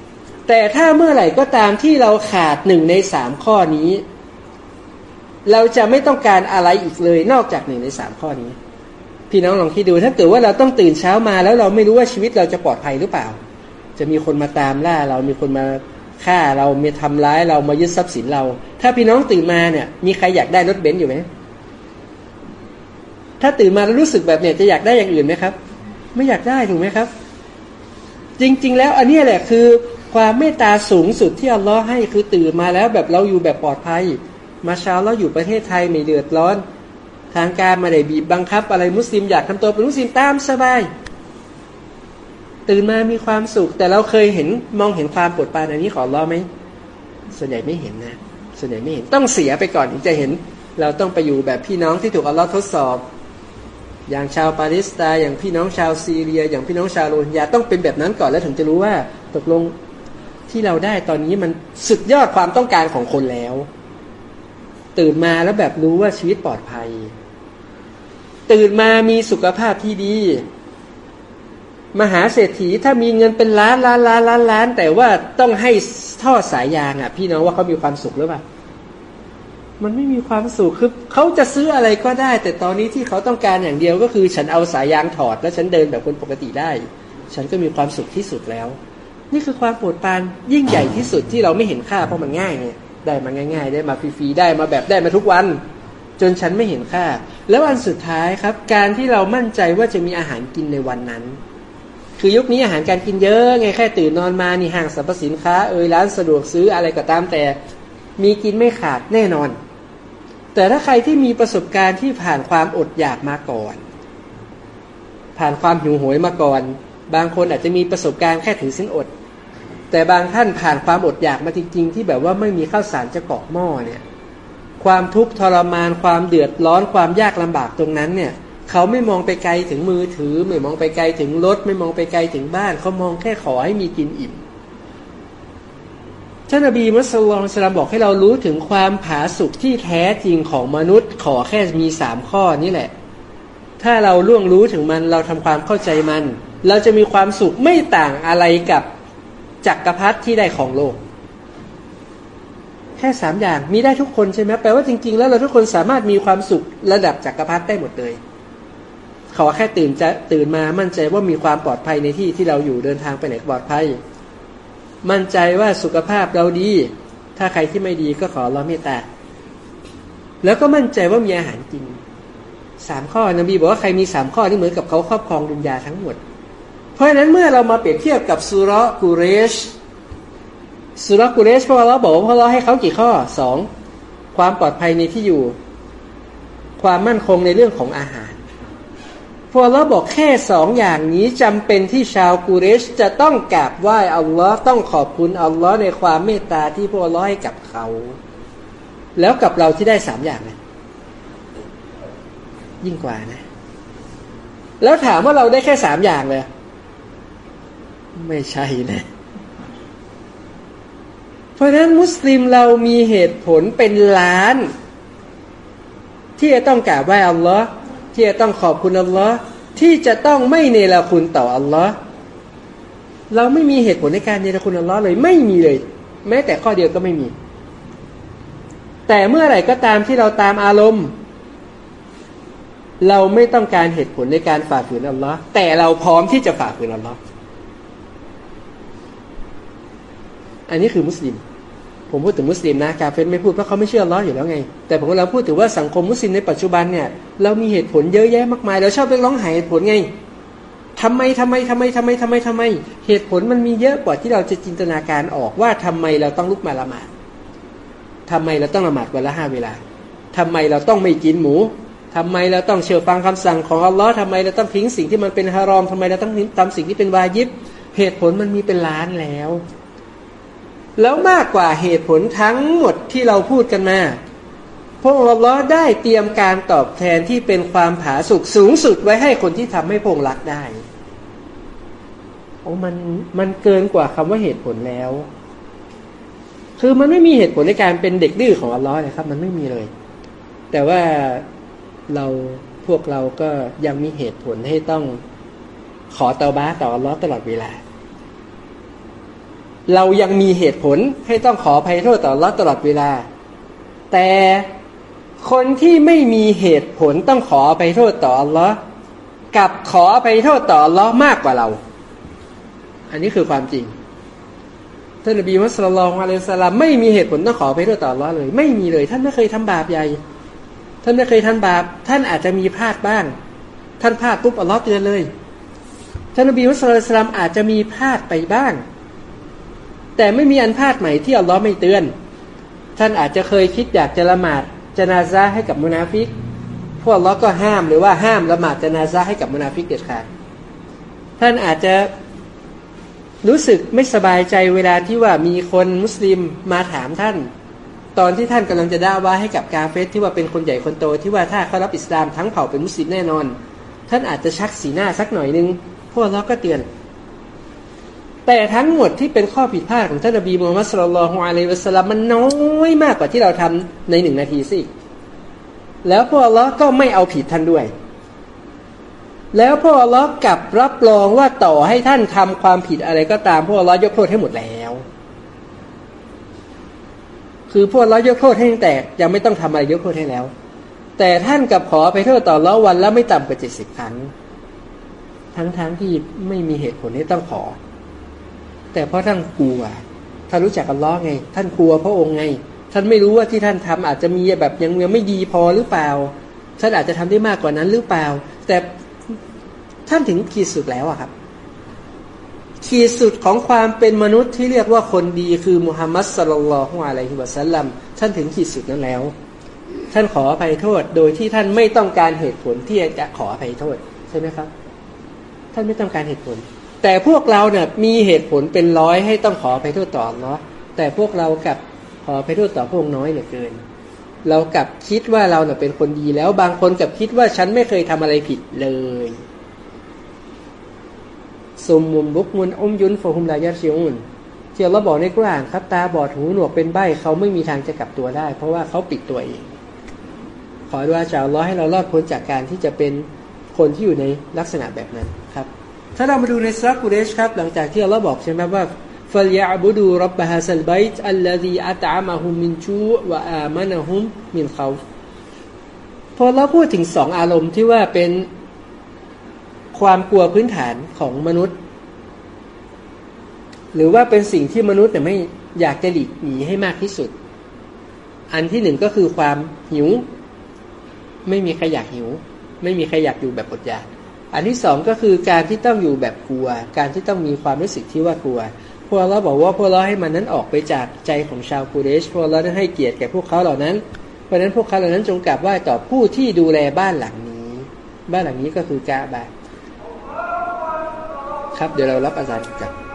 แต่ถ้าเมื่อไหร่ก็ตามที่เราขาดหนึ่งในสามข้อนี้ เราจะไม่ต้องการอะไรอีกเลยนอกจากหนึ่งในสามข้อนี้ พี่น้องลองคิดดูถ้าเกิดว่าเราต้องตื่นเช้ามาแล้วเราไม่รู้ว่าชีวิตเราจะปลอดภัยหรือเปล่า จะมีคนมาตามล่าเรามีคนมาฆ่าเรามีทำร้ายเรามายึดทรัพย์สินเรา ถ้าพี่น้องตื่นมาเนี่ย มีใครอยากได้รถเบนซ์อยู่ไหมถ้าตื่นมาแล้วรู้สึกแบบเนี่ยจะอยากได้อย่างอื่นไหมครับ ไม่อยากได้ถูกไหมครับ จริง ๆ แล้วอันนี้แหละคือความเมตตาสูงสุดที่อัลลอฮ์ให้คือตื่นมาแล้วแบบเราอยู่แบบปลอดภัย มาเช้าเราอยู่ประเทศไทยไม่เดือดร้อน ทางการไม่ได้บีบบังคับ อะไรมุสลิมอยากทำตัวเป็นมุสลิมตามสบาย ตื่นมามีความสุข แต่เราเคยเห็นมองเห็นความปวดปานอันนี้ขอรอไหมส่วนใหญ่ไม่เห็นนะส่วนใหญ่ไม่เห็นต้องเสียไปก่อนถึงจะเห็น เราต้องไปอยู่แบบพี่น้องที่ถูกอัลลอฮ์ทดสอบ อย่างชาวปาเลสไตน์อย่างพี่น้องชาวซีเรีย อย่างพี่น้องชาวโรฮิงญาต้องเป็นแบบนั้นก่อนแล้วถึงจะรู้ว่าตกลงที่เราได้ตอนนี้มันสุดยอดความต้องการของคนแล้ว ตื่นมาแล้วแบบรู้ว่าชีวิตปลอดภัย ตื่นมามีสุขภาพที่ดี มหาเศรษฐีถ้ามีเงินเป็นล้านล้านล้านล้านล้าน แต่ว่าต้องให้ท่อสายยางอะ พี่น้องว่าเขามีความสุขหรือเปล่ามันไม่มีความสุขคือเขาจะซื้ออะไรก็ได้ แต่ตอนนี้ที่เขาต้องการอย่างเดียวก็คือ ฉันเอาสายยางถอด แล้วฉันเดินแบบคนปกติได้ ฉันก็มีความสุขที่สุดแล้ว นี่คือความโปรดปรานยิ่งใหญ่ที่สุดที่เราไม่เห็นค่าเพราะมันง่ายไง ได้มาง่าย ๆ ได้มาฟรีๆได้มาแบบได้มาทุกวัน จนฉันไม่เห็นค่า แล้ววันสุดท้ายครับ การที่เรามั่นใจว่าจะมีอาหารกินในวันนั้น คือยุคนี้อาหารการกินเยอะไงแค่ตื่นนอนมานี่ห้างสรรพสินค้าเอ่ยร้านสะดวกซื้ออะไรก็ตามแต่ มีกินไม่ขาดแน่นอน แต่ถ้าใครที่มีประสบการณ์ที่ผ่านความอดอยากมาก่อน ผ่านความหิวโหยมาก่อน บางคนอาจจะมีประสบการณ์แค่ถือสินอด แต่บางท่านผ่านความอดอยากมาจริงๆที่แบบว่าไม่มีข้าวสารจะเกาะหม้อเนี่ย ความทุกข์ทรมานความเดือดร้อนความยากลำบากตรงนั้นเนี่ย เขาไม่มองไปไกลถึงมือถือ ไม่มองไปไกลถึงรถ ไม่มองไปไกลถึงบ้านเขามองแค่ขอให้มีกินอิ่มท่านอบีมุสลิมสลามบอกให้เรารู้ถึงความผาสุกที่แท้จริงของมนุษย์ ขอแค่มีสามข้อนี่แหละ ถ้าเราล่วงรู้ถึงมันเราทำความเข้าใจมัน เราจะมีความสุขไม่ต่างอะไรกับ จักรพรรดิที่ได้ของโลก แค่สามอย่างมีได้ทุกคนใช่ไหมแปลว่าจริง ๆ แล้วเราทุกคนสามารถมีความสุขระดับจักรพรรดิได้หมดเลยขอแค่ตื่นจะตื่นมามั่นใจว่ามีความปลอดภัยในที่ที่เราอยู่เดินทางไปไหนปลอดภัย มั่นใจว่าสุขภาพเราดี ถ้าใครที่ไม่ดีก็ขอรอเมตตาแล้วก็มั่นใจว่ามีอาหารกินสามข้อนบีบอกว่าใครมีสามข้อนี่เหมือนกับเขาครอบครองดุนยาทั้งหมด ราะฉะนั้นเมื่อเรามาเปรียบเทียบกับสุรกุเรชสุรกุเรชพอเราบอกว่าพอเราให้เขากี่ข้อสองความปลอดภัยในที่อยู่ ความมั่นคงในเรื่องของอาหารพอเราบอกแค่สองอย่างนี้จำเป็นที่ชาวกุเรชจะต้องกราบไหว้อัลลอฮ์ต้องขอบคุณอัลลอฮ์ในความเมตตาที่พวกเราให้กับเขา แล้วกับเราที่ได้สามอย่างนี่ยยิ่งกว่านะ แล้วถามว่าเราได้แค่สามอย่างเลย ไม่ใช่นะเพราะฉะนั้นมุสลิมเรามีเหตุผลเป็นล้าน ที่จะต้องกราบไหว้อัลลอฮ์ที่จะต้องขอบคุณอัลลอฮ์ที่จะต้องไม่เนรคุณต่ออัลลอฮ์เราไม่มีเหตุผลในการเนรคุณอัลลอฮ์เลยไม่มีเลย แม้แต่ข้อเดียวก็ไม่มี แต่เมื่อไหร่ก็ตามที่เราตามอารมณ์ เราไม่ต้องการเหตุผลในการฝ่าฝืนอัลลอฮ์แต่เราพร้อมที่จะฝ่าฝืนอัลลอฮ์ อันนี้คือมุสลิม ผมพูดถึงมุสลิมนะกาเฟรไม่พูดเพราะเขาไม่เชื่อลลออยู่แล้วไง แต่ผมกำลังพูดถึงว่าสังคมมุสลิมในปัจจุบันเนี่ยเรามีเหตุผลเยอะแยะมากมายเราชอบเรียกร้องหาเหตุผลไงทำไมทำไมทำไมทำไมทำไมทำไม เหตุผลมันมีเยอะกว่าที่เราจะจินตนาการออกว่าทำไมเราต้องลุกมาละหมาดทำไมเราต้องละหมาดวันละห้าเวลาทำไมเราต้องไม่กินหมูทำไมเราต้องเชื่อฟังคำสั่งของอัลลอฮ์ทำไมเราต้องทิ้งสิ่งที่มันเป็นฮารอมทำไมเราต้องทำสิ่งที่เป็นวาญิบ เหตุผลมันมีเป็นล้านแล้ว แล้วมากกว่าเหตุผลทั้งหมดที่เราพูดกันมาพระองค์อัลลอฮ์ได้เตรียมการตอบแทนที่เป็นความผาสุกสูงสุดไว้ให้คนที่ทำให้พงรักได้โอ้มันมันเกินกว่าคำว่าเหตุผลแล้ว คือมันไม่มีเหตุผลในการเป็นเด็กดื้อของอัลลอฮ์เลยครับ มันไม่มีเลย แต่ว่าเราพวกเราก็ยังมีเหตุผลให้ต้องขอเตาบ้าต่ออัลลอฮ์ตลอดเวลา เรายังมีเหตุผลให้ต้องขออภัยโทษต่ออัลลอฮ์ตลอดเวลา แต่คนที่ไม่มีเหตุผลต้องขออภัยโทษต่ออัลลอฮ์กับขออภัยโทษต่ออัลลอฮ์มากกว่าเรา อันนี้คือความจริงท่านนบีมุสลิมอะลัยฮิสลามไม่มีเหตุผลต้องขออภัยโทษต่ออัลลอฮ์เลย ไม่มีเลย ท่านไม่เคยทำบาปใหญ่ ท่านไม่เคยทำบาป ท่านอาจจะมีพลาดบ้าง ท่านพลาดปุ๊บอัลลอฮ์เตือนเลยท่านนบีมุสลิมอาจจะมีพลาดไปบ้าง แต่ไม่มีอันพลาดใหม่ที่อัลลอฮ์ไม่เตือน ท่านอาจจะเคยคิดอยากจะละหมาดจนาซาให้กับมุนาฟิก พระองค์อัลลอฮ์ก็ห้ามหรือว่าห้ามละหมาดจนาซาให้กับมุนาฟิกเด็ดขาด ท่านอาจจะรู้สึกไม่สบายใจเวลาที่ว่ามีคนมุสลิมมาถามท่าน ตอนที่ท่านกำลังจะดะอ์วะฮ์ให้กับกาเฟรที่ว่าเป็นคนใหญ่คนโตที่ว่าถ้าเขารับอิสลามทั้งเผ่าเป็นมุสลิมแน่นอน ท่านอาจจะชักสีหน้าสักหน่อยนึงพระองค์อัลลอฮ์ก็เตือน แต่ทั้งหมดที่เป็นข้อผิดพลาดของท่านนบีมูฮัมมัดصلى الله عليه وسلم มันน้อยมากกว่าที่เราทำในหนึ่งนาทีสิแล้วพวกเราก็ไม่เอาผิดท่านด้วย แล้วพวกเรากลับรับรองว่าต่อให้ท่านทำความผิดอะไรก็ตามพวกเรายกโทษให้หมดแล้ว คือพวกเรายกโทษให้ตั้งแต่ยังไม่ต้องทำอะไรยกโทษให้แล้ว แต่ท่านกับขอไปโทษต่อละวันละไม่ต่ำกว่าเจ็ดสิบครั้ง ทั้งๆทที่ไม่มีเหตุผลที่ต้องขอ แต่เพราะท่านกลัวท่านรู้จักกันล้อไง ท่านกลัวพระองค์ไง ท่านไม่รู้ว่าที่ท่านทำอาจจะมีแบบยังยังไม่ดีพอหรือเปล่า ท่านอาจจะทำได้มากกว่านั้นหรือเปล่า แต่ท่านถึงขีดสุดแล้วอะครับขีดสุดของความเป็นมนุษย์ที่เรียกว่าคนดีคือมุฮัมมัดสุลลัลฮุอะลัยฮิวะสัลลัมท่านถึงขีดสุดนั้นแล้ว ท่านขออภัยโทษ โดยที่ท่านไม่ต้องการเหตุผลที่จะขออภัยโทษใช่ไหมครับ ท่านไม่ต้องการเหตุผล แต่พวกเราเนี่ยมีเหตุผลเป็นร้อยให้ต้องขออภัยโทษต่อเนาะแต่พวกเรากับขออภัยโทษต่อพวกน้อยเหลือเกิน เรากับคิดว่าเราเนี่ยเป็นคนดีแล้วบางคนกับคิดว่าฉันไม่เคยทำอะไรผิดเลยซุมมุมบุกมุนอมยุนฟอฮุมลายาชิอุนที่เราบอกในกุรานครับ ตาบอดหูหนวกเป็นใบเขาไม่มีทางจะกลับตัวได้ เพราะว่าเขาปิดตัวเอง ขอดูอาจารย์ร้อให้เรารอดพ้นจากการที่จะเป็นคนที่อยู่ในลักษณะแบบนั้น ถ้าเรามาดูในสระกุเรชครับหลังจากที่เราบอกใช่ไหมว่าฟัลยาบุดูรับบฮาซัลไบต์อัลลดีอัตามะฮุมมินชูวะอามานะฮุมมินเขาพอเราพูดถึงสองอารมณ์ที่ว่าเป็นความกลัวพื้นฐานของมนุษย์ หรือว่าเป็นสิ่งที่มนุษย์เนี่ไม่อยากจะหลีกหนีให้มากที่สุด อันที่หนึ่งก็คือความหิว ไม่มีใครอยากหิว ไม่มีใครอยากอยู่แบบอดอยาก อันที่สองก็คือการที่ต้องอยู่แบบกลัว การที่ต้องมีความรู้สึกที่ว่ากลัว พวกเราบอกว่าพวกเราให้มันนั้นออกไปจากใจของชาวกูเรช พวกเราได้ให้เกียรติแก่พวกเขาเหล่านั้น เพราะฉะนั้นพวกเขาเหล่านั้นจงกลับไหว้ต่อผู้ที่ดูแลบ้านหลังนี้ บ้านหลังนี้ก็คือกาบาครับเดี๋ยวเรารับอาจารย์กัน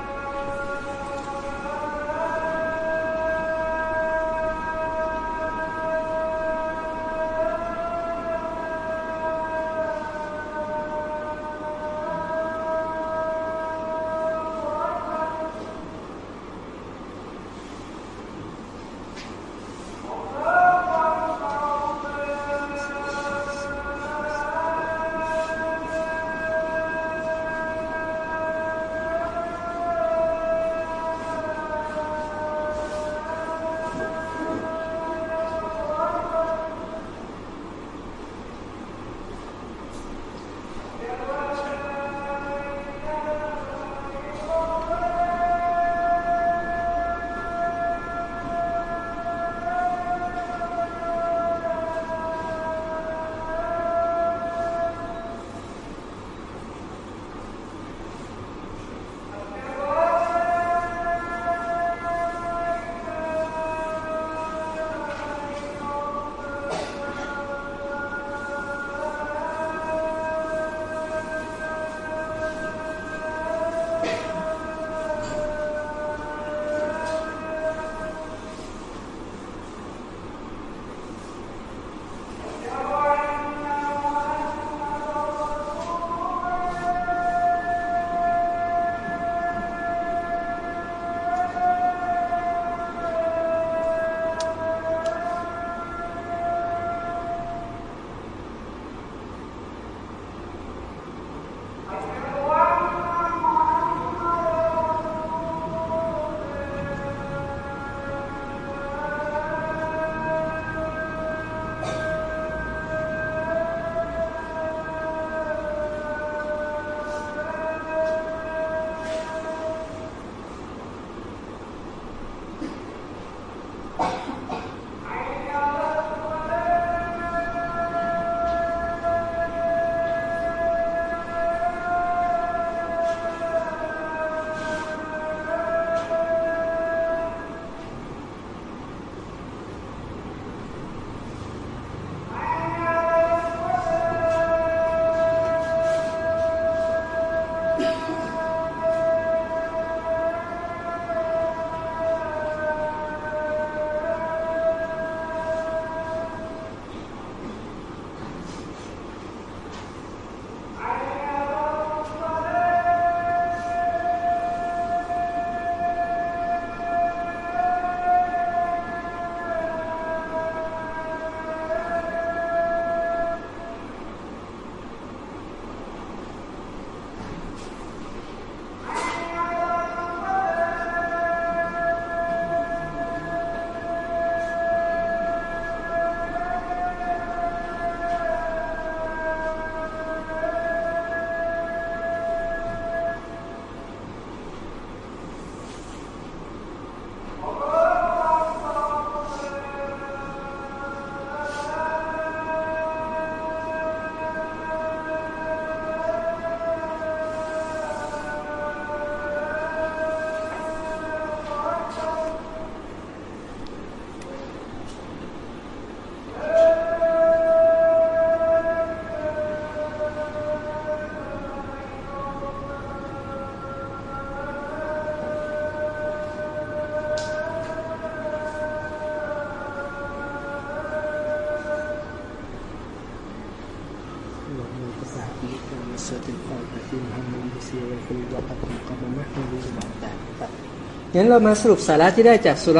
งั้นเรามาสรุปสาระที่ได้จากสุร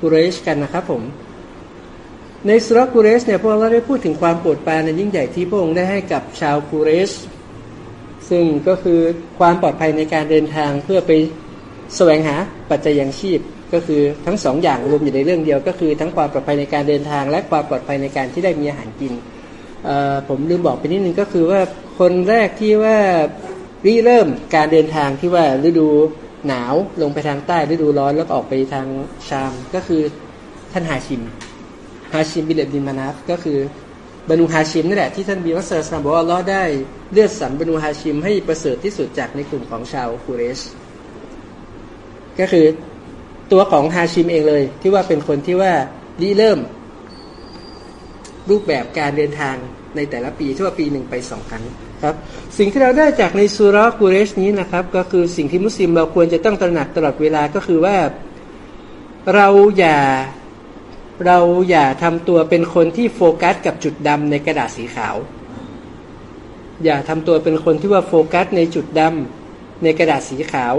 กุเรชกันนะครับผม ในสุรกุเรชเนี่ยพวกเราได้พูดถึงความโปรดปรานในยิ่งใหญ่ที่พระองค์ได้ให้กับชาวกุเรช ซึ่งก็คือความปลอดภัยในการเดินทางเพื่อไปแสวงหาปัจจัยยังชีพก็คือทั้งสองอย่างรวมอยู่ในเรื่องเดียว ก็คือทั้งความปลอดภัยในการเดินทาง และความปลอดภัยในการที่ได้มีอาหารกินผมลืมบอกไปนิดนึงก็คือว่าคนแรกที่ว่าริเริ่มการเดินทางที่ว่าฤดู หนาวลงไปทางใต้ฤดูร้อนแล้วออกไปทางชามก็คือท่านฮาชิมฮาชิมบินอับดุลมานาฟก็คือบะนูฮาชิมนั่นแหละที่ท่านนบีมัสเซอร์สลามบอกว่าอัลลอฮ์ได้เลือกสรรบะนูฮาชิมให้ประเสริฐที่สุดจากในกลุ่มของชาวกุเรช ก็คือตัวของฮาชิมเองเลย ที่ว่าเป็นคนที่ว่าริเริ่ม รูปแบบการเดินทางในแต่ละปีที่วปีหนึ่งไปสองครั้ง ครับ สิ่งที่เราได้จากในสุรากูเรชนี้นะครับ ก็คือสิ่งที่มุสลิมเราควรจะต้องตระหนักตลอดเวลาก็คือว่าเราอย่าเราอย่าทำตัวเป็นคนที่โฟกัสกับจุดดำในกระดาษสีขาว อย่าทำตัวเป็นคนที่ว่าโฟกัสในจุดดำในกระดาษสีขาว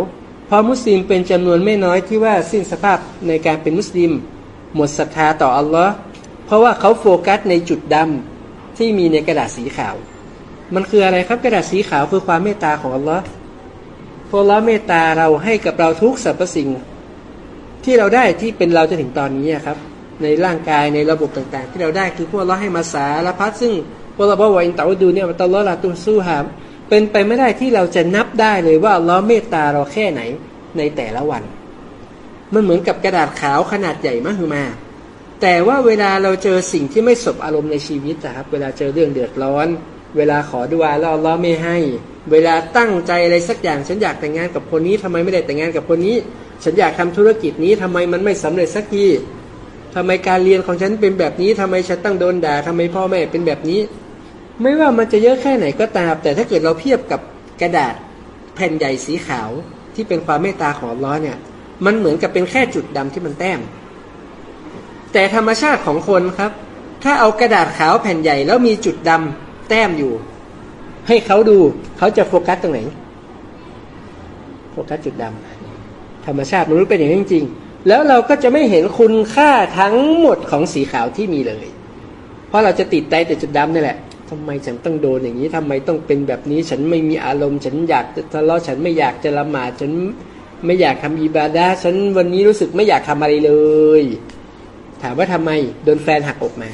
เพราะมุสลิมเป็นจำนวนไม่น้อยที่ว่าสิ้นสภาพในการเป็นมุสลิม หมดศรัทธาต่ออัลลอฮ์เพราะว่าเขาโฟกัสในจุดดำที่มีในกระดาษสีขาว มันคืออะไรครับกระดาษสีขาวคือความเมตตาของอัลลอฮ์พวกเราเมตตาเราให้กับเราทุกสรรพสิ่ง ที่เราได้ที่เป็นเราจนถึงตอนนี้ครับ ในร่างกายในระบบต่างๆ ที่เราได้คือพวกเราให้มาสารพัดซึ่งพวกเราบอกว่าอินเตาดูเนี่ยมันตลอดละตุสู้หามเป็นไปไม่ได้ที่เราจะนับได้เลยว่าลอฮ์เมตตาเราแค่ไหนในแต่ละวัน มันเหมือนกับกระดาษขาวขนาดใหญ่มากมา แต่ว่าเวลาเราเจอสิ่งที่ไม่สบอารมณ์ในชีวิตนะครับ เวลาเจอเรื่องเดือดร้อน เวลาขอดุอาแล้วอัลลอไม่ให้ เวลาตั้งใจอะไรสักอย่าง ฉันอยากแต่งงานกับคนนี้ทำไมไม่ได้แต่งงานกับคนนี้ ฉันอยากทำธุรกิจนี้ทำไมมันไม่สำเร็จสักทีทำไมการเรียนของฉันเป็นแบบนี้ทำไมฉันต้องโดนด่าทำไมพ่อแม่เป็นแบบนี้ ไม่ว่ามันจะเยอะแค่ไหนก็ตาม แต่ถ้าเกิดเราเทียบกับกระดาษแผ่นใหญ่สีขาวที่เป็นความเมตตาของอัลลอฮ์เนี่ย มันเหมือนกับเป็นแค่จุดดำที่มันแต้ม แต่ธรรมชาติของคนครับ ถ้าเอากระดาษขาวแผ่นใหญ่แล้วมีจุดดำแต้มอยู่ ให้เขาดูเขาจะโฟกัสตรงไหน โฟกัสจุดดำธรรมชาติมนุษย์เป็นอย่างนี้จริง ๆ แล้วเราก็จะไม่เห็นคุณค่าทั้งหมดของสีขาวที่มีเลย เพราะเราจะติดใจแต่จุดดำนี่แหละทำไมฉันต้องโดนอย่างนี้ทำไมต้องเป็นแบบนี้ ฉันไม่มีอารมณ์ ฉันอยากจะทะเลาะฉันไม่อยากจะละหมาดฉันไม่อยากทำอิบาดาฉันวันนี้รู้สึกไม่อยากทำอะไรเลย ถามว่าทำไมโดนแฟนหักอกมา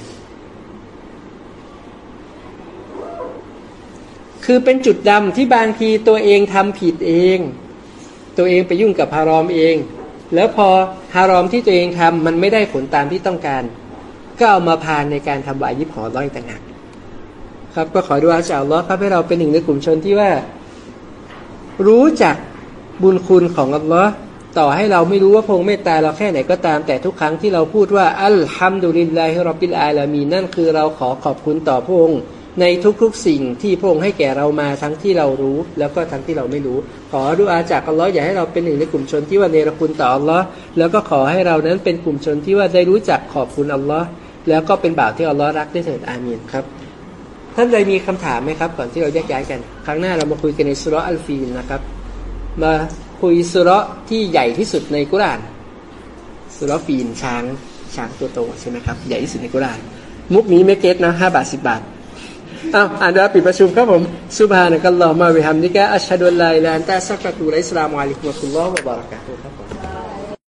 คือเป็นจุดดำที่บางทีตัวเองทำผิดเอง ตัวเองไปยุ่งกับฮารอมเอง แล้วพอฮารอมที่ตัวเองทำมันไม่ได้ผลตามที่ต้องการ ก็เอามาพานในการทำวายิบหอร้อยต่างหากครับก็ขอดูอาจากอัลลอฮ์ครับให้เราเป็นหนึ่งในกลุ่มชนที่ว่า รู้จักบุญคุณของอัลลอฮ์ต่อให้เราไม่รู้ว่าพงเมตตาเราแค่ไหนก็ตาม แต่ทุกครั้งที่เราพูดว่า อัลฮัมดุลิลลาฮิรับบิลอาลามีนั่นคือเราขอขอบคุณต่อพระองค์ ในทุกๆสิ่งที่พระองค์ให้แก่เรามาทั้งที่เรารู้ แล้วก็ทั้งที่เราไม่รู้ ขอดูอาจากอัลลอฮ์อย่าให้เราเป็นหนึ่งในกลุ่มชนที่ว่าเนรคุณต่ออัลลอฮ์แล้วก็ขอให้เรานั้นเป็นกลุ่มชนที่ว่าได้รู้จักขอบคุณอัลลอฮ์แล้วก็เป็นบ่าวที่อัลลอฮ์รักได้เถิดอาเมนครับ ท่านใดมีคำถามไหมครับก่อนที่เราแยกย้ายกัน ครั้งหน้าเรามาคุยกันในสุรอัลฟีนนะครับ มาคุยสุรที่ใหญ่ที่สุดในกุรานสุรฟีนช้างช้างตัวโตใช่ไหมครับใหญ่ที่สุดในกุรานมุกนี้ไม่เก็ตนะห้าบาทสิบบาท อ้าวอ่านด้วปิดประชุมครับผมซุบฮานะกัลลอฮ์มาวิฮัมดิกะอัชฮะดุลลาอิลาอันตะสักกะตุไลสลามุอะลัยกุมวะตุลลอฮ์วะบารักะตุครับผม